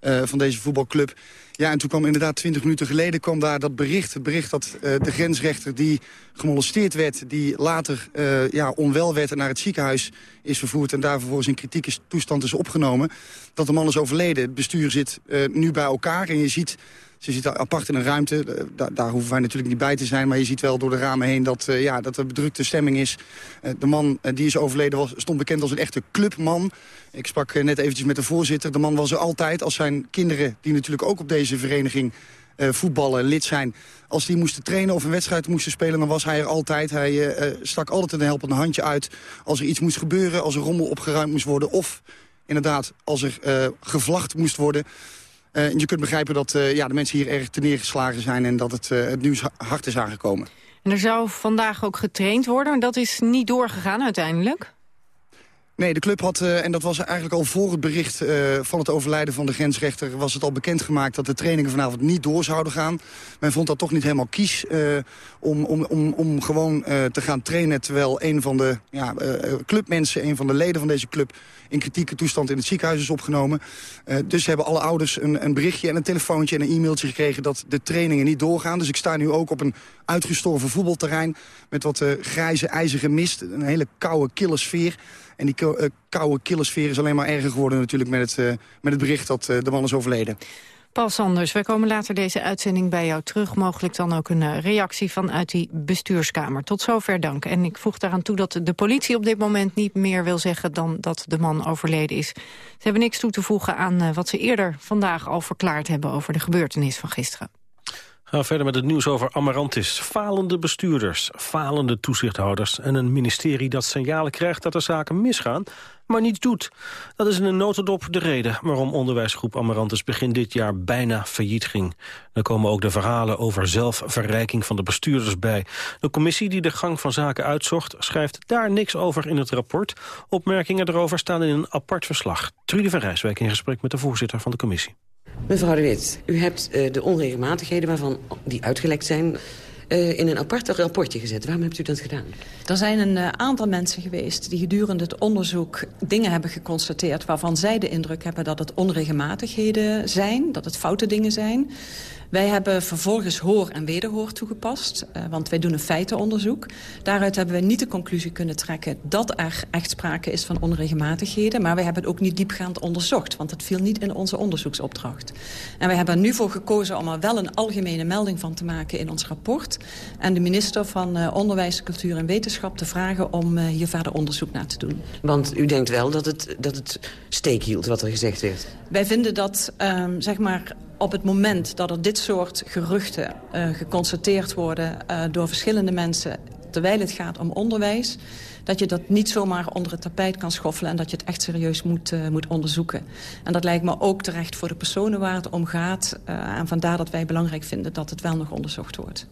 uh, van deze voetbalclub. Ja, en toen kwam inderdaad 20 minuten geleden kwam daar dat bericht. Het bericht dat uh, de grensrechter die gemolesteerd werd... die later uh, ja, onwel werd en naar het ziekenhuis is vervoerd... en daar vervolgens in kritieke toestand is opgenomen... dat de man is overleden. Het bestuur zit uh, nu bij elkaar en je ziet ze zitten apart in een ruimte. Eh, da daar hoeven wij natuurlijk niet bij te zijn. Maar je ziet wel door de ramen heen dat, uh, ja, dat er bedrukte stemming is. Uh, de man die is overleden was, stond bekend als een echte clubman. Ik sprak net eventjes met de voorzitter. De man was er altijd als zijn kinderen, die natuurlijk ook op deze vereniging voetballen, lid zijn. Als die moesten trainen of een wedstrijd moesten spelen, dan was hij er altijd. Hij stak altijd een helpende handje uit. Als er iets moest gebeuren, als er rommel opgeruimd moest worden... of inderdaad, als er gevlacht moest worden... Uh, je kunt begrijpen dat uh, ja, de mensen hier erg neergeslagen zijn... en dat het, uh, het nieuws hard is aangekomen. En er zou vandaag ook getraind worden. Dat is niet doorgegaan uiteindelijk? Nee, de club had, en dat was eigenlijk al voor het bericht van het overlijden van de grensrechter... was het al bekendgemaakt dat de trainingen vanavond niet door zouden gaan. Men vond dat toch niet helemaal kies om, om, om, om gewoon te gaan trainen... terwijl een van de ja, clubmensen, een van de leden van deze club... in kritieke toestand in het ziekenhuis is opgenomen. dus hebben alle ouders een, een berichtje en een telefoontje en een e-mailtje gekregen... dat de trainingen niet doorgaan. Dus ik sta nu ook op een uitgestorven voetbalterrein... met wat grijze, ijzige mist, een hele koude, kille sfeer... En die uh, koude killersfeer is alleen maar erger geworden natuurlijk met het, met het bericht dat de man is overleden. Paul Sanders, wij komen later deze uitzending bij jou terug. Mogelijk dan ook een reactie vanuit die bestuurskamer. Tot zover dank. En ik voeg daaraan toe dat de politie op dit moment niet meer wil zeggen... dan dat de man overleden is. Ze hebben niks toe te voegen aan wat ze eerder vandaag al verklaard hebben... over de gebeurtenis van gisteren. Gaan verder met het nieuws over Amarantis. Falende bestuurders, falende toezichthouders... en een ministerie dat signalen krijgt dat er zaken misgaan... maar niets doet. Dat is in een notendop de reden waarom onderwijsgroep Amarantis... begin dit jaar bijna failliet ging. Er komen ook de verhalen over zelfverrijking van de bestuurders bij. De commissie die de gang van zaken uitzocht... schrijft daar niks over in het rapport. Opmerkingen erover staan in een apart verslag. Trudy van Rijswijk in gesprek met de voorzitter van de commissie. Mevrouw de Wit, u hebt uh, de onregelmatigheden waarvan die uitgelekt zijn... Uh, in een apart rapportje gezet. Waarom hebt u dat gedaan? Er zijn een uh, aantal mensen geweest die gedurende het onderzoek dingen hebben geconstateerd... waarvan zij de indruk hebben dat het onregelmatigheden zijn, dat het foute dingen zijn. Wij hebben vervolgens hoor en wederhoor toegepast, uh, want wij doen een feitenonderzoek. Daaruit hebben we niet de conclusie kunnen trekken dat er echt sprake is van onregelmatigheden. Maar wij hebben het ook niet diepgaand onderzocht, want het viel niet in onze onderzoeksopdracht. En wij hebben er nu voor gekozen om er wel een algemene melding van te maken in ons rapport. En de minister van uh, Onderwijs, Cultuur en Wetenschap te vragen om uh, hier verder onderzoek naar te doen. Want u denkt wel dat het, dat het steek hield wat er gezegd werd? Wij vinden dat, um, zeg maar, op het moment dat er dit soort geruchten uh, geconstateerd worden uh, door verschillende mensen... terwijl het gaat om onderwijs, dat je dat niet zomaar onder het tapijt kan schoffelen... en dat je het echt serieus moet, uh, moet onderzoeken. En dat lijkt me ook terecht voor de personen waar het om gaat. en vandaar dat wij belangrijk vinden dat het wel nog onderzocht wordt.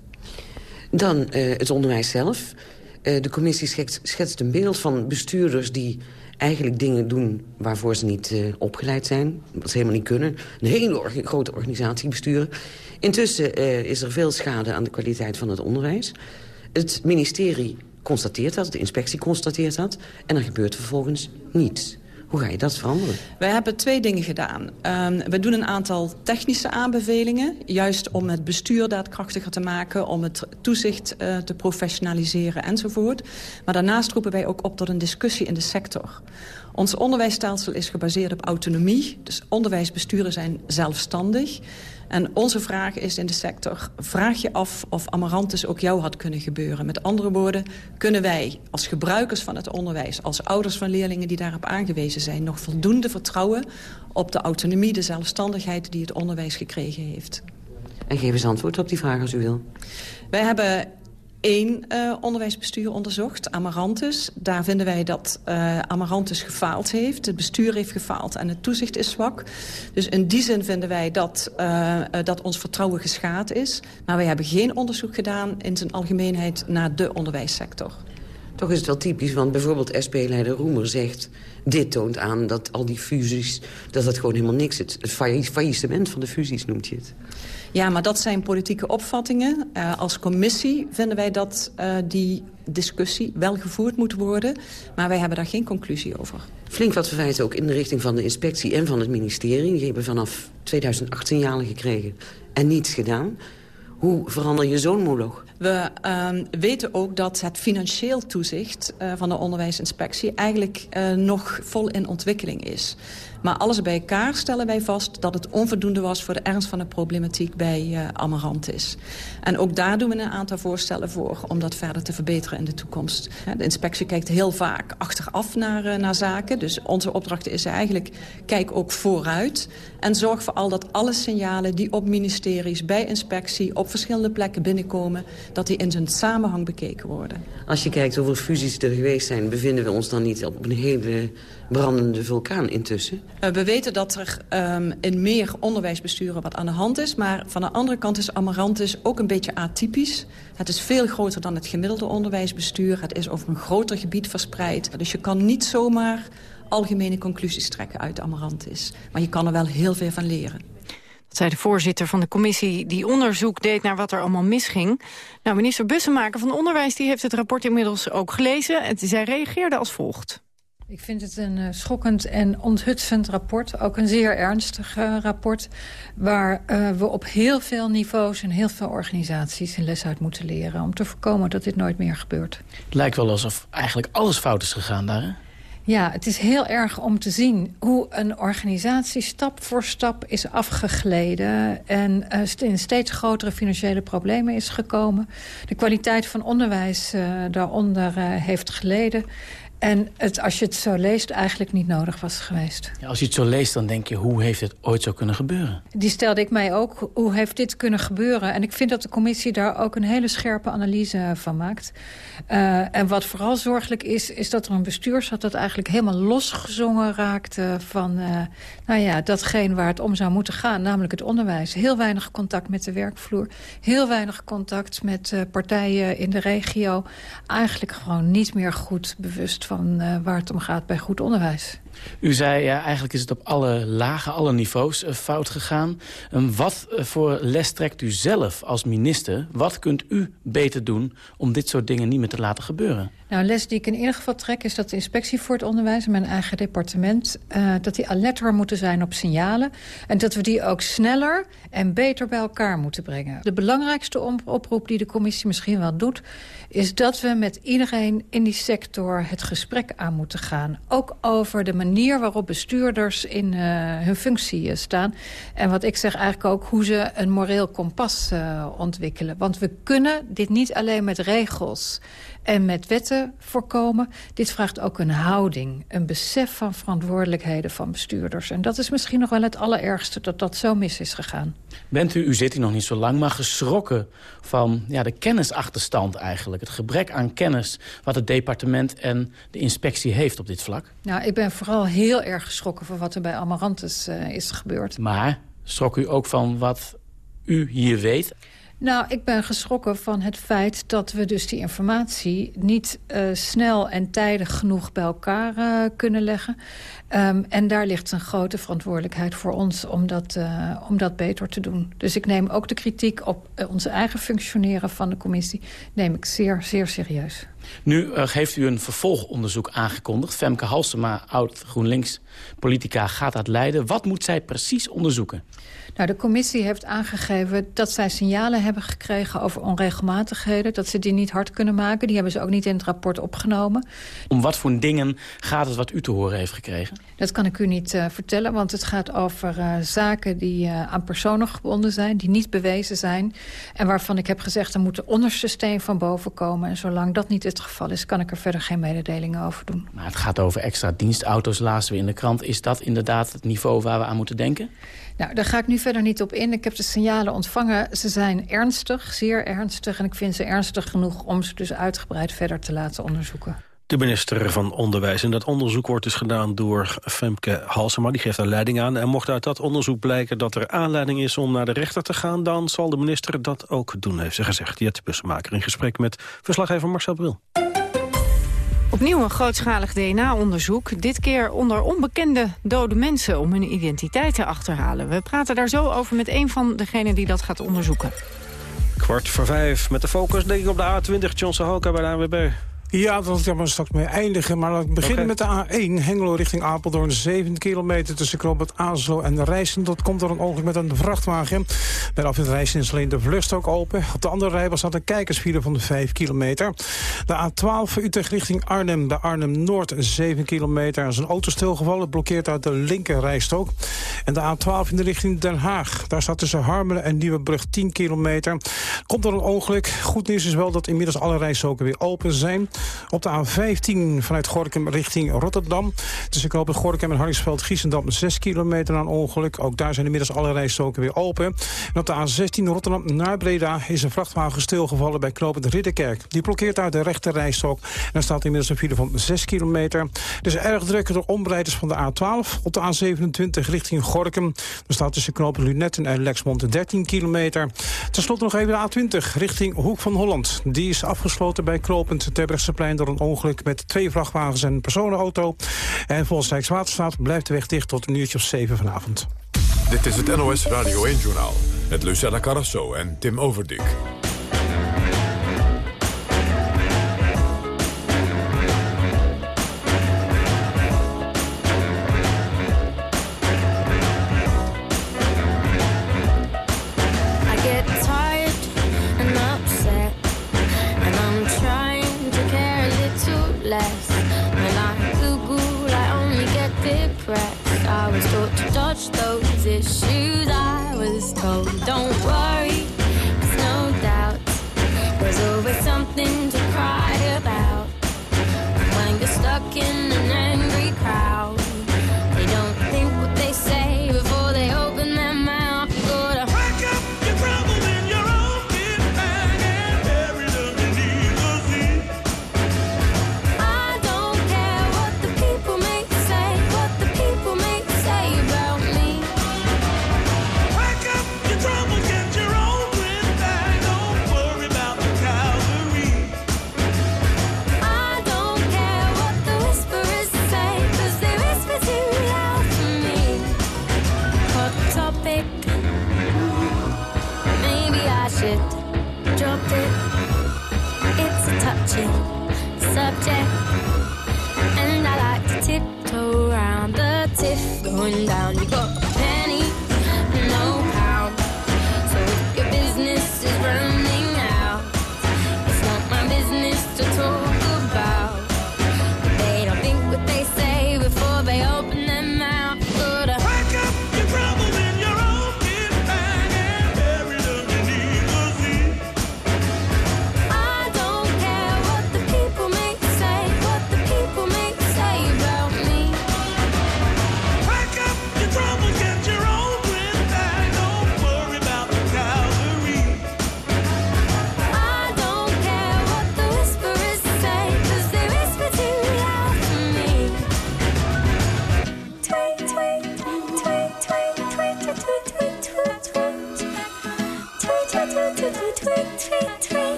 Dan het onderwijs zelf. de commissie schetst, schetst een beeld van bestuurders die eigenlijk dingen doen waarvoor ze niet uh, opgeleid zijn. Wat ze helemaal niet kunnen. Een hele grote organisatie besturen. Intussen uh, is er veel schade aan de kwaliteit van het onderwijs. Het ministerie constateert dat, de inspectie constateert dat... en er gebeurt vervolgens niets. Hoe ga je dat veranderen? Wij hebben twee dingen gedaan. Um, we doen een aantal technische aanbevelingen. Juist om het bestuur daadkrachtiger te maken. Om het toezicht uh, te professionaliseren enzovoort. Maar daarnaast roepen wij ook op tot een discussie in de sector Ons onderwijsstelsel is gebaseerd op autonomie. Dus onderwijsbesturen zijn zelfstandig. En onze vraag is in de sector, vraag je af of Amarantus ook jou had kunnen gebeuren. Met andere woorden, kunnen wij als gebruikers van het onderwijs... als ouders van leerlingen die daarop aangewezen zijn... nog voldoende vertrouwen op de autonomie, de zelfstandigheid... die het onderwijs gekregen heeft. En geef eens antwoord op die vraag als u wil. Wij hebben één uh, onderwijsbestuur onderzocht, Amarantus. Daar vinden wij dat uh, Amarantus gefaald heeft. Het bestuur heeft gefaald en het toezicht is zwak. Dus in die zin vinden wij dat, uh, dat ons vertrouwen geschaad is. Maar wij hebben geen onderzoek gedaan in zijn algemeenheid naar de onderwijssector. Toch is het wel typisch, want bijvoorbeeld SP-leider Roemer zegt... dit toont aan dat al die fusies, dat het gewoon helemaal niks is. Het faillissement van de fusies noemt je het. Ja, maar dat zijn politieke opvattingen. Uh, als commissie vinden wij dat uh, die discussie wel gevoerd moet worden. Maar wij hebben daar geen conclusie over. Flink wat verwijten ook in de richting van de inspectie en van het ministerie. Die hebben vanaf 2018 jaren gekregen en niets gedaan. Hoe verander je zo'n moloch? We uh, weten ook dat het financieel toezicht uh, van de onderwijsinspectie... eigenlijk uh, nog vol in ontwikkeling is. Maar alles bij elkaar stellen wij vast dat het onvoldoende was... voor de ernst van de problematiek bij uh, Amarantis. En ook daar doen we een aantal voorstellen voor... om dat verder te verbeteren in de toekomst. De inspectie kijkt heel vaak achteraf naar, naar zaken. Dus onze opdracht is eigenlijk, kijk ook vooruit. En zorg vooral dat alle signalen die op ministeries, bij inspectie... op verschillende plekken binnenkomen... dat die in zijn samenhang bekeken worden. Als je kijkt hoeveel fusies er geweest zijn... bevinden we ons dan niet op een hele brandende vulkaan intussen? Uh, we weten dat er um, in meer onderwijsbesturen wat aan de hand is. Maar van de andere kant is Amarantis ook een beetje atypisch. Het is veel groter dan het gemiddelde onderwijsbestuur. Het is over een groter gebied verspreid. Dus je kan niet zomaar algemene conclusies trekken uit Amarantis. Maar je kan er wel heel veel van leren. Zei de voorzitter van de commissie die onderzoek deed naar wat er allemaal misging. Nou, minister Bussemaker van Onderwijs die heeft het rapport inmiddels ook gelezen. En zij reageerde als volgt. Ik vind het een uh, schokkend en onthutsend rapport. Ook een zeer ernstig uh, rapport. Waar uh, we op heel veel niveaus en heel veel organisaties een les uit moeten leren. Om te voorkomen dat dit nooit meer gebeurt. Het lijkt wel alsof eigenlijk alles fout is gegaan daar, hè? Ja, het is heel erg om te zien hoe een organisatie stap voor stap is afgegleden... en uh, in steeds grotere financiële problemen is gekomen. De kwaliteit van onderwijs uh, daaronder uh, heeft geleden. En het, als je het zo leest, eigenlijk niet nodig was geweest. Ja, als je het zo leest, dan denk je, hoe heeft het ooit zo kunnen gebeuren? Die stelde ik mij ook, hoe heeft dit kunnen gebeuren? En ik vind dat de commissie daar ook een hele scherpe analyse van maakt. Uh, en wat vooral zorgelijk is, is dat er een bestuur zat... dat eigenlijk helemaal losgezongen raakte van uh, nou ja, datgene waar het om zou moeten gaan. Namelijk het onderwijs. Heel weinig contact met de werkvloer. Heel weinig contact met uh, partijen in de regio. Eigenlijk gewoon niet meer goed bewust van van uh, waar het om gaat bij goed onderwijs. U zei, ja, eigenlijk is het op alle lagen, alle niveaus uh, fout gegaan. Um, wat uh, voor les trekt u zelf als minister? Wat kunt u beter doen om dit soort dingen niet meer te laten gebeuren? Nou, een les die ik in ieder geval trek is dat de inspectie voor het onderwijs... mijn eigen departement, uh, dat die alerter moeten zijn op signalen... en dat we die ook sneller en beter bij elkaar moeten brengen. De belangrijkste oproep die de commissie misschien wel doet... is dat we met iedereen in die sector het gesprek aan moeten gaan. Ook over de manier waarop bestuurders in uh, hun functie staan. En wat ik zeg eigenlijk ook hoe ze een moreel kompas uh, ontwikkelen. Want we kunnen dit niet alleen met regels en met wetten voorkomen. Dit vraagt ook een houding, een besef van verantwoordelijkheden van bestuurders. En dat is misschien nog wel het allerergste dat dat zo mis is gegaan. Bent u, u zit hier nog niet zo lang, maar geschrokken van ja, de kennisachterstand eigenlijk. Het gebrek aan kennis wat het departement en de inspectie heeft op dit vlak? Nou, ik ben vooral heel erg geschrokken van wat er bij Amarantus uh, is gebeurd. Maar schrok u ook van wat u hier weet? Nou, ik ben geschrokken van het feit dat we dus die informatie... niet uh, snel en tijdig genoeg bij elkaar uh, kunnen leggen. Um, en daar ligt een grote verantwoordelijkheid voor ons om dat, uh, om dat beter te doen. Dus ik neem ook de kritiek op onze eigen functioneren van de commissie... neem ik zeer, zeer serieus. Nu uh, heeft u een vervolgonderzoek aangekondigd. Femke Halsema, oud GroenLinks-politica, gaat dat leiden. Wat moet zij precies onderzoeken? Nou, de commissie heeft aangegeven dat zij signalen hebben gekregen over onregelmatigheden. Dat ze die niet hard kunnen maken. Die hebben ze ook niet in het rapport opgenomen. Om wat voor dingen gaat het wat u te horen heeft gekregen? Dat kan ik u niet uh, vertellen, want het gaat over uh, zaken die aan personen gebonden zijn. Die niet bewezen zijn. En waarvan ik heb gezegd, er moet de onderste steen van boven komen. En zolang dat niet het geval is, kan ik er verder geen mededelingen over doen. Maar het gaat over extra dienstauto's, lazen we in de krant. Is dat inderdaad het niveau waar we aan moeten denken? Nou, daar ga ik nu verder niet op in. Ik heb de signalen ontvangen. Ze zijn ernstig, zeer ernstig. En ik vind ze ernstig genoeg om ze dus uitgebreid verder te laten onderzoeken. De minister van Onderwijs. En dat onderzoek wordt dus gedaan door Femke Halsema. Die geeft daar leiding aan. En mocht uit dat onderzoek blijken dat er aanleiding is om naar de rechter te gaan... dan zal de minister dat ook doen, heeft ze gezegd. Jet Bussemaker in gesprek met verslaggever Marcel Bril. Opnieuw een grootschalig DNA-onderzoek. Dit keer onder onbekende dode mensen om hun identiteit te achterhalen. We praten daar zo over met een van degenen die dat gaat onderzoeken. Kwart voor vijf met de focus denk ik op de A20 Johnson Hoka bij de AWB. Ja, dat ik maar straks mee eindigen. Maar laat ik beginnen met de A1. Hengelo richting Apeldoorn. 7 kilometer tussen Knoopend Azelo en Rijssen. Dat komt door een ongeluk met een vrachtwagen. Bij de Rijssen is alleen de vlucht ook open. Op de andere rijbaan staat een kijkersfile van de 5 kilometer. De A12 Utrecht richting Arnhem. Bij Arnhem-Noord 7 kilometer. Er is een auto stilgevallen. Blokkeert uit de linker rijstrook. En de A12 in de richting Den Haag. Daar staat tussen Harmelen en Nieuwebrug 10 kilometer. Komt door een ongeluk. Goed nieuws is wel dat inmiddels alle rijstroken weer open zijn. Op de A15 vanuit Gorkum richting Rotterdam. Tussen knopen Gorkum en Harrisveld Giesendam 6 kilometer aan ongeluk. Ook daar zijn inmiddels alle rijstroken weer open. En op de A16 Rotterdam naar Breda is een vrachtwagen stilgevallen bij knopend Ridderkerk. Die blokkeert uit de rechte rijstrook. En er staat inmiddels een file van 6 kilometer. Is erg druk door omrijders van de A12. Op de A27 richting Gorkum. Er staat tussen knopen Lunetten en Lexmond 13 kilometer. Ten slotte nog even de A20 richting Hoek van Holland. Die is afgesloten bij knopend Terbrechtseplein door een ongeluk met twee vrachtwagens en een personenauto. En volgens Rijkswaterstaat blijft de weg dicht tot een uurtje of zeven vanavond. Dit is het NOS Radio 1-journaal met Lucella Carrasso en Tim Overdik. this shit.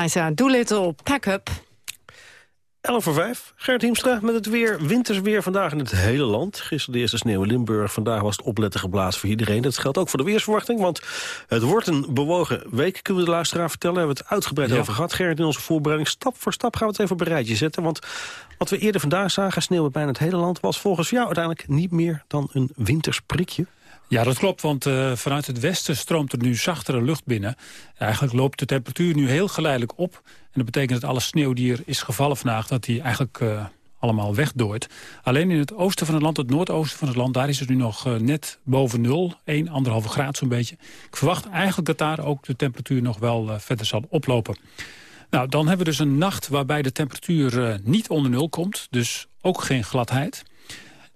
Eliza Doolittle, Pack Up. 11 voor 5. Gert Hiemstra met het weer. Wintersweer vandaag in het hele land. Gisteren de eerste sneeuw in Limburg. Vandaag was het opletten geblazen voor iedereen. Dat geldt ook voor de weersverwachting. Want het wordt een bewogen week, kunnen we de luisteraar vertellen. Daar hebben we het uitgebreid over gehad. Gerrit, in onze voorbereiding. Stap voor stap gaan we het even op een rijtje zetten. Want wat we eerder vandaag zagen, sneeuw bijna het hele land... was volgens jou uiteindelijk niet meer dan een wintersprikje. Ja, dat klopt, want uh, vanuit het westen stroomt er nu zachtere lucht binnen. Eigenlijk loopt de temperatuur nu heel geleidelijk op. En dat betekent dat alle sneeuw die er is gevallen vandaag... dat die eigenlijk uh, allemaal wegdooit. Alleen in het oosten van het land, het noordoosten van het land... daar is het nu nog uh, net boven nul, 1, 1,5 graad zo'n beetje. Ik verwacht eigenlijk dat daar ook de temperatuur nog wel verder zal oplopen. Nou, dan hebben we dus een nacht waarbij de temperatuur niet onder nul komt. Dus ook geen gladheid.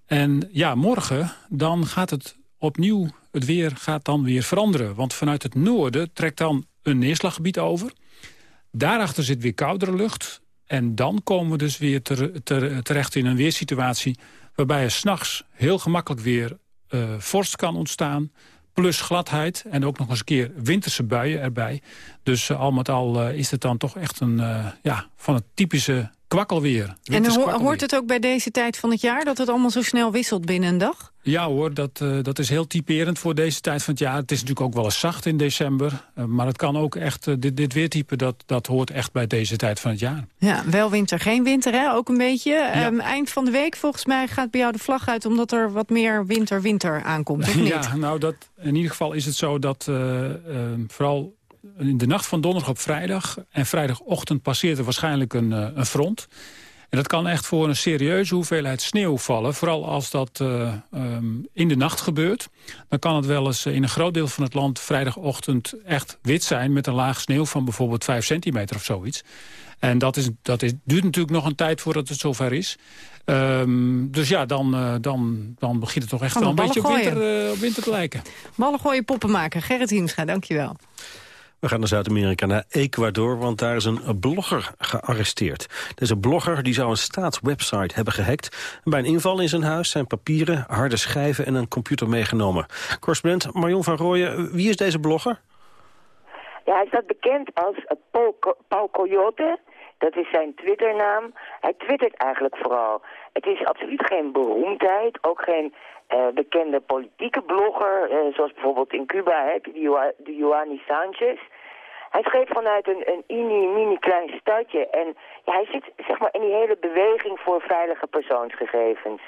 En ja, morgen dan gaat het opnieuw, het weer gaat dan weer veranderen. Want vanuit het noorden trekt dan een neerslaggebied over. Daarachter zit weer koudere lucht. En dan komen we dus weer ter, ter, terecht in een weersituatie... waarbij er s'nachts heel gemakkelijk weer uh, vorst kan ontstaan plus gladheid en ook nog eens een keer winterse buien erbij. Dus uh, al met al uh, is het dan toch echt een, ja, van het typische kwakkelweer. En ho hoort het ook bij deze tijd van het jaar dat het allemaal zo snel wisselt binnen een dag? Ja hoor, dat, uh, dat is heel typerend voor deze tijd van het jaar. Het is natuurlijk ook wel eens zacht in december. Uh, maar het kan ook echt, uh, dit, dit weertype, dat, dat hoort echt bij deze tijd van het jaar. Ja, wel winter, geen winter hè, ook een beetje. Ja. Um, eind van de week volgens mij gaat bij jou de vlag uit... omdat er wat meer winter-winter aankomt, of niet? Ja, nou dat, in ieder geval is het zo dat vooral in de nacht van donderdag op vrijdag... en vrijdagochtend passeert er waarschijnlijk een, een front... En dat kan echt voor een serieuze hoeveelheid sneeuw vallen. Vooral als dat uh, um, in de nacht gebeurt. Dan kan het wel eens in een groot deel van het land vrijdagochtend echt wit zijn... met een laag sneeuw van bijvoorbeeld 5 centimeter of zoiets. En dat, is, dat is, duurt natuurlijk nog een tijd voordat het zover is. Um, dus ja, dan, uh, dan, dan begint het toch echt wel een beetje op winter, uh, op winter te lijken. Ballen gooien, poppen maken. Gerrit Hiemscha, dankjewel. We gaan naar Zuid-Amerika, naar Ecuador, want daar is een blogger gearresteerd. Deze blogger die zou een staatswebsite hebben gehackt. Bij een inval in zijn huis zijn papieren, harde schijven en een computer meegenomen. Correspondent Marion van Rooyen, wie is deze blogger? Ja, hij staat bekend als Paul, Coyote. Dat is zijn Twitternaam. Hij twittert eigenlijk vooral. Het is absoluut geen beroemdheid, ook geen uh, bekende politieke blogger, uh, zoals bijvoorbeeld in Cuba heb je Joanny Sanchez. Hij schreef vanuit een, een mini, mini klein stadje en ja, hij zit zeg maar in die hele beweging voor veilige persoonsgegevens.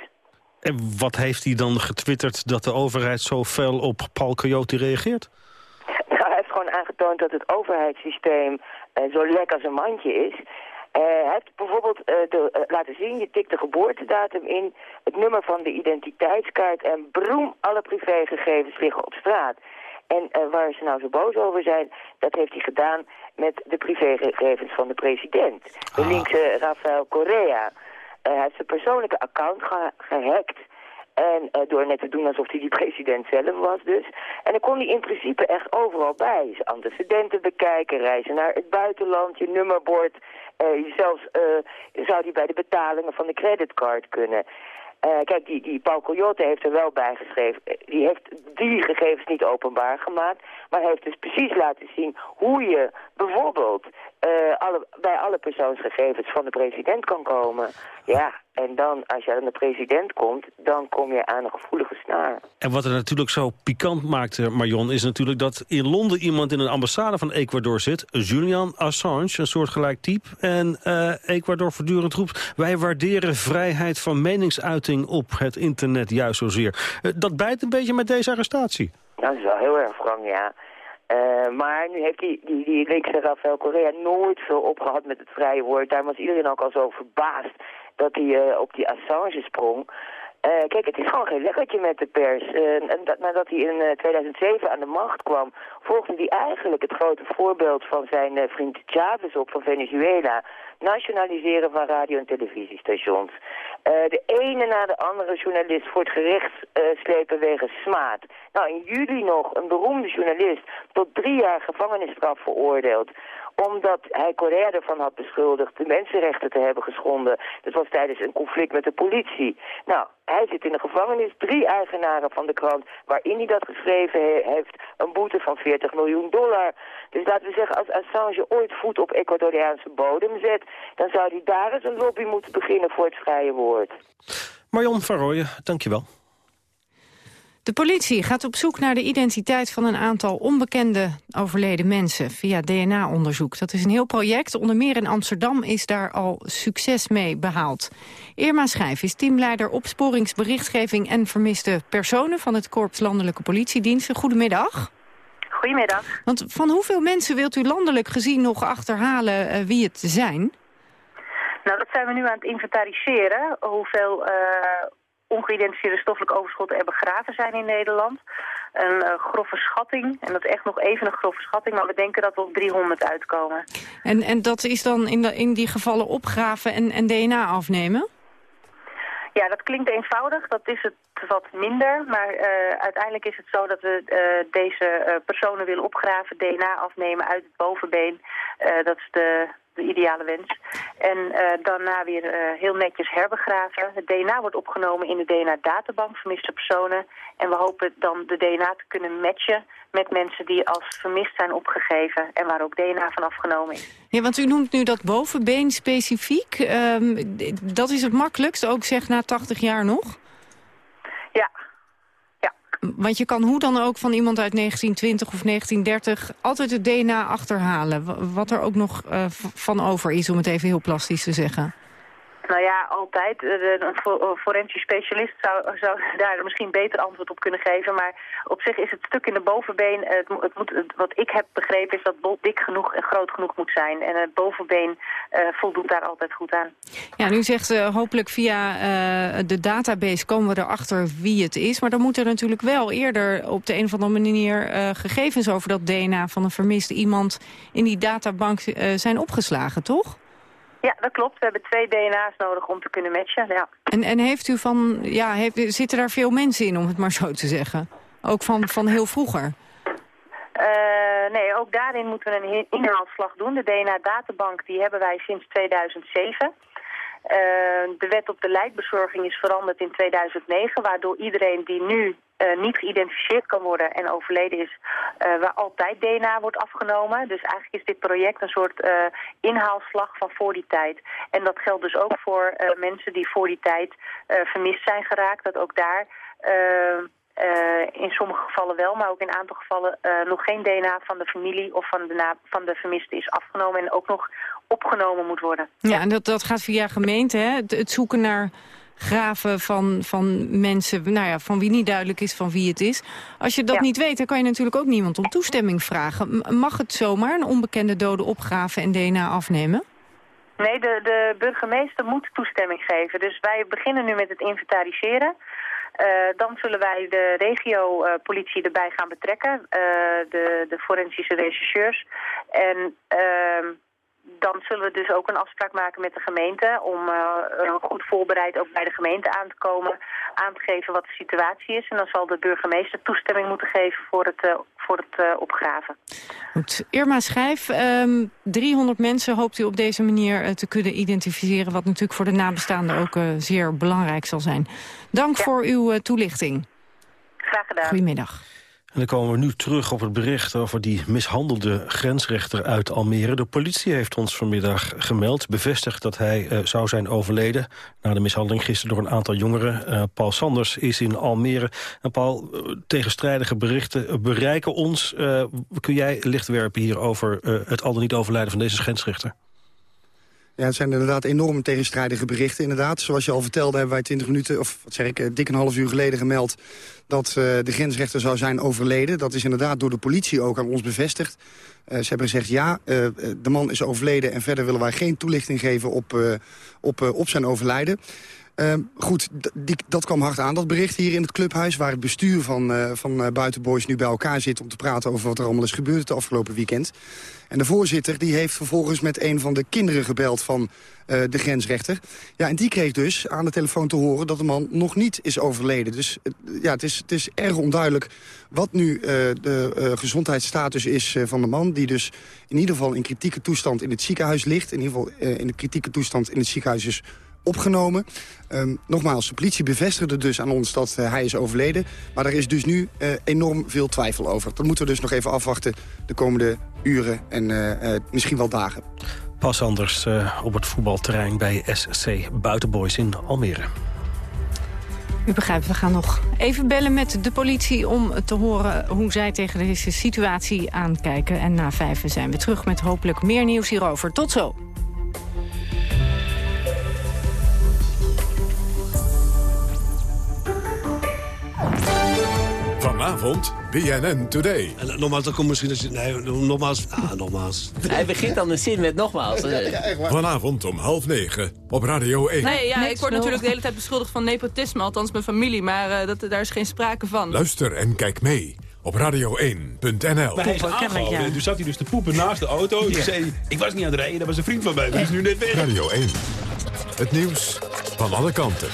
En wat heeft hij dan getwitterd dat de overheid zo fel op Paul Coyote reageert? Nou, hij heeft gewoon aangetoond dat het overheidssysteem uh, zo lek als een mandje is. Uh, hij heeft bijvoorbeeld uh, de, uh, laten zien, je tikt de geboortedatum in, het nummer van de identiteitskaart en broem, alle privégegevens liggen op straat. En waar ze nou zo boos over zijn, dat heeft hij gedaan met de privégegevens van de president. De ah. linkse Rafael Correa. hij heeft zijn persoonlijke account ge gehackt. En uh, door net te doen alsof hij die president zelf was dus. En dan kon hij in principe echt overal bij. Zijn antecedenten bekijken, reizen naar het buitenland, je nummerbord. Uh, zelfs uh, zou hij bij de betalingen van de creditcard kunnen. Uh, kijk, die, die Paul Coyote heeft er wel bij geschreven. Die heeft die gegevens niet openbaar gemaakt. Maar heeft dus precies laten zien hoe je bijvoorbeeld uh, alle, bij alle persoonsgegevens van de president kan komen. Ja, en dan, als je aan de president komt, dan kom je aan een gevoelige snaar. En wat er natuurlijk zo pikant maakt, eh, Marion, is natuurlijk dat in Londen iemand in een ambassade van Ecuador zit. Julian Assange, een soort gelijk type. En uh, Ecuador voortdurend roept, wij waarderen vrijheid van meningsuiting op het internet juist zozeer. Uh, dat bijt een beetje met deze arrestatie. Dat is wel heel erg wrang, ja. Uh, maar nu heeft die, die, die linkse Rafael Correa nooit veel opgehad met het vrije woord. Daar was iedereen ook al zo verbaasd dat hij uh, op die Assange sprong. Uh, kijk, het is gewoon geen lekkertje met de pers. en dat, nadat hij in 2007 aan de macht kwam, volgde hij eigenlijk het grote voorbeeld van zijn vriend Chavez op van Venezuela nationaliseren van radio- en televisiestations. Uh, de ene na de andere journalist voor het gerecht uh, slepen wegens smaad. Nou, in juli nog een beroemde journalist tot drie jaar gevangenisstraf veroordeeld omdat hij Korea ervan had beschuldigd de mensenrechten te hebben geschonden. Dat was tijdens een conflict met de politie. Nou, hij zit in de gevangenis. Drie eigenaren van de krant waarin hij dat geschreven heeft een boete van 40 miljoen dollar. Dus laten we zeggen, als Assange ooit voet op Ecuadoriaanse bodem zet... dan zou hij daar eens een lobby moeten beginnen voor het vrije woord. Marion van Rooyen, dankjewel. De politie gaat op zoek naar de identiteit van een aantal onbekende overleden mensen via DNA-onderzoek. Dat is een heel project. Onder meer in Amsterdam is daar al succes mee behaald. Irma Schijf is teamleider opsporingsberichtgeving en vermiste personen van het Korps Landelijke Politiediensten. Goedemiddag. Goedemiddag. Want van hoeveel mensen wilt u landelijk gezien nog achterhalen uh, wie het zijn? Nou, dat zijn we nu aan het inventariseren. Hoeveel uh, ongeïdentificeerde stoffelijke overschotten er begraven zijn in Nederland. Een uh, grove schatting, en dat is echt nog even een grove schatting... maar we denken dat we op 300 uitkomen. En, en dat is dan in, de, in die gevallen opgraven en, en DNA afnemen? Ja, dat klinkt eenvoudig. Dat is het wat minder. Maar uh, uiteindelijk is het zo dat we uh, deze personen willen opgraven, DNA afnemen uit het bovenbeen. dat is de, de ideale wens. En daarna weer heel netjes herbegraven. Het DNA wordt opgenomen in de DNA-databank vermiste personen. En we hopen dan de DNA te kunnen matchen met mensen die als vermist zijn opgegeven en waar ook DNA van afgenomen is. Ja, want u noemt nu dat bovenbeen specifiek. Um, dat is het makkelijkst, ook zeg na 80 jaar nog? Want je kan hoe dan ook van iemand uit 1920 of 1930 altijd het DNA achterhalen. Wat er ook nog uh, van over is, om het even heel plastisch te zeggen. Nou ja, altijd. Een forensisch specialist zou, zou daar misschien beter antwoord op kunnen geven. Maar op zich is het stuk in de bovenbeen, het, het moet, wat ik heb begrepen is dat bol dik genoeg en groot genoeg moet zijn. En het bovenbeen uh, voldoet daar altijd goed aan. Ja, nu zegt uh, hopelijk via de database komen we erachter wie het is. Maar dan moet er natuurlijk wel eerder op de een of andere manier gegevens over dat DNA van een vermiste iemand in die databank zijn opgeslagen, toch? Ja, dat klopt. We hebben twee DNA's nodig om te kunnen matchen. Ja. En, en heeft u van, ja, heeft, zitten daar veel mensen in, om het maar zo te zeggen? Ook van, van heel vroeger? Uh, nee, ook daarin moeten we een inhaalslag doen. De DNA-databank die hebben wij sinds 2007. Uh, de wet op de lijkbezorging is veranderd in 2009, waardoor iedereen die nu uh, niet geïdentificeerd kan worden en overleden is, uh, waar altijd DNA wordt afgenomen. Dus eigenlijk is dit project een soort uh, inhaalslag van voor die tijd. En dat geldt dus ook voor mensen die voor die tijd vermist zijn geraakt, dat ook daar in sommige gevallen wel, maar ook in een aantal gevallen nog geen DNA van de familie of van de, van de vermiste is afgenomen en ook nog opgenomen moet worden. Ja, en dat, dat gaat via gemeente, hè? Het, zoeken naar graven van, van mensen nou ja, van wie niet duidelijk is van wie het is. Als je dat ja. niet weet, dan kan je natuurlijk ook niemand om toestemming vragen. Mag het zomaar een onbekende dode opgraven en DNA afnemen? Nee, de, de burgemeester moet toestemming geven. Dus wij beginnen nu met het inventariseren. Uh, dan zullen wij de regio-politie uh, erbij gaan betrekken, uh, de, de forensische rechercheurs. En ehm, dan zullen we dus ook een afspraak maken met de gemeente... om goed voorbereid ook bij de gemeente aan te komen, aan te geven wat de situatie is. En dan zal de burgemeester toestemming moeten geven voor het, voor het opgraven. Goed. Irma Schijf, um, ehm, 300 mensen hoopt u op deze manier te kunnen identificeren... wat natuurlijk voor de nabestaanden ook zeer belangrijk zal zijn. Dank ja. voor uw uh, toelichting. Graag gedaan. Goedemiddag. En dan komen we nu terug op het bericht over die mishandelde grensrechter uit Almere. De politie heeft ons vanmiddag gemeld, bevestigd dat hij uh, zou zijn overleden... na de mishandeling gisteren door een aantal jongeren. Uh, Paul Sanders is in Almere. En Paul, tegenstrijdige berichten bereiken ons. kun jij licht werpen hier over het al dan niet overlijden van deze grensrechter? Ja, het zijn inderdaad enorm tegenstrijdige berichten. Inderdaad, zoals je al vertelde hebben wij 20 minuten, of wat zeg ik, dik een half uur geleden gemeld dat uh, de grensrechter zou zijn overleden. Dat is inderdaad door de politie ook aan ons bevestigd. Uh, ze hebben gezegd, ja, de man is overleden... en verder willen wij geen toelichting geven op, op, op zijn overlijden. Ehm, goed, dat kwam hard aan, dat bericht hier in het clubhuis... waar het bestuur van, uh, van uh, Buitenboys nu bij elkaar zit... om te praten over wat er allemaal is gebeurd het afgelopen weekend. En de voorzitter die heeft vervolgens met een van de kinderen gebeld van uh, de grensrechter. Ja, en die kreeg dus aan de telefoon te horen dat de man nog niet is overleden. Dus ja, het is, het is erg onduidelijk wat nu de gezondheidsstatus is van de man... die dus in ieder geval in kritieke toestand in het ziekenhuis ligt. In ieder geval in de kritieke toestand in het ziekenhuis is opgenomen. Um, nogmaals, de politie bevestigde dus aan ons dat uh, hij is overleden. Maar er is dus nu uh, enorm veel twijfel over. Dat moeten we dus nog even afwachten de komende uren en uh, misschien wel dagen. Pas anders op het voetbalterrein bij SC Buitenboys in Almere. U begrijpt, we gaan nog even bellen met de politie... om te horen hoe zij tegen deze situatie aankijken. En na vijf zijn we terug met hopelijk meer nieuws hierover. Tot zo. Vanavond BNN Today. En eh, nogmaals, dan komt misschien... Als, nee, nogmaals. Ah, nogmaals. Hij begint dan een zin met nogmaals. Vanavond om half negen op Radio 1. Nee, ja, ik word natuurlijk de hele tijd beschuldigd van nepotisme. Althans mijn familie, maar uh, dat, daar is geen sprake van. Luister en kijk mee op radio1.nl. Hij is aangehouden. Toen zat hij dus te poepen naast de auto. Toen zei ik was niet aan het rijden, dat was een vriend van mij. Die is nu net weg. Radio 1. Het nieuws van alle kanten.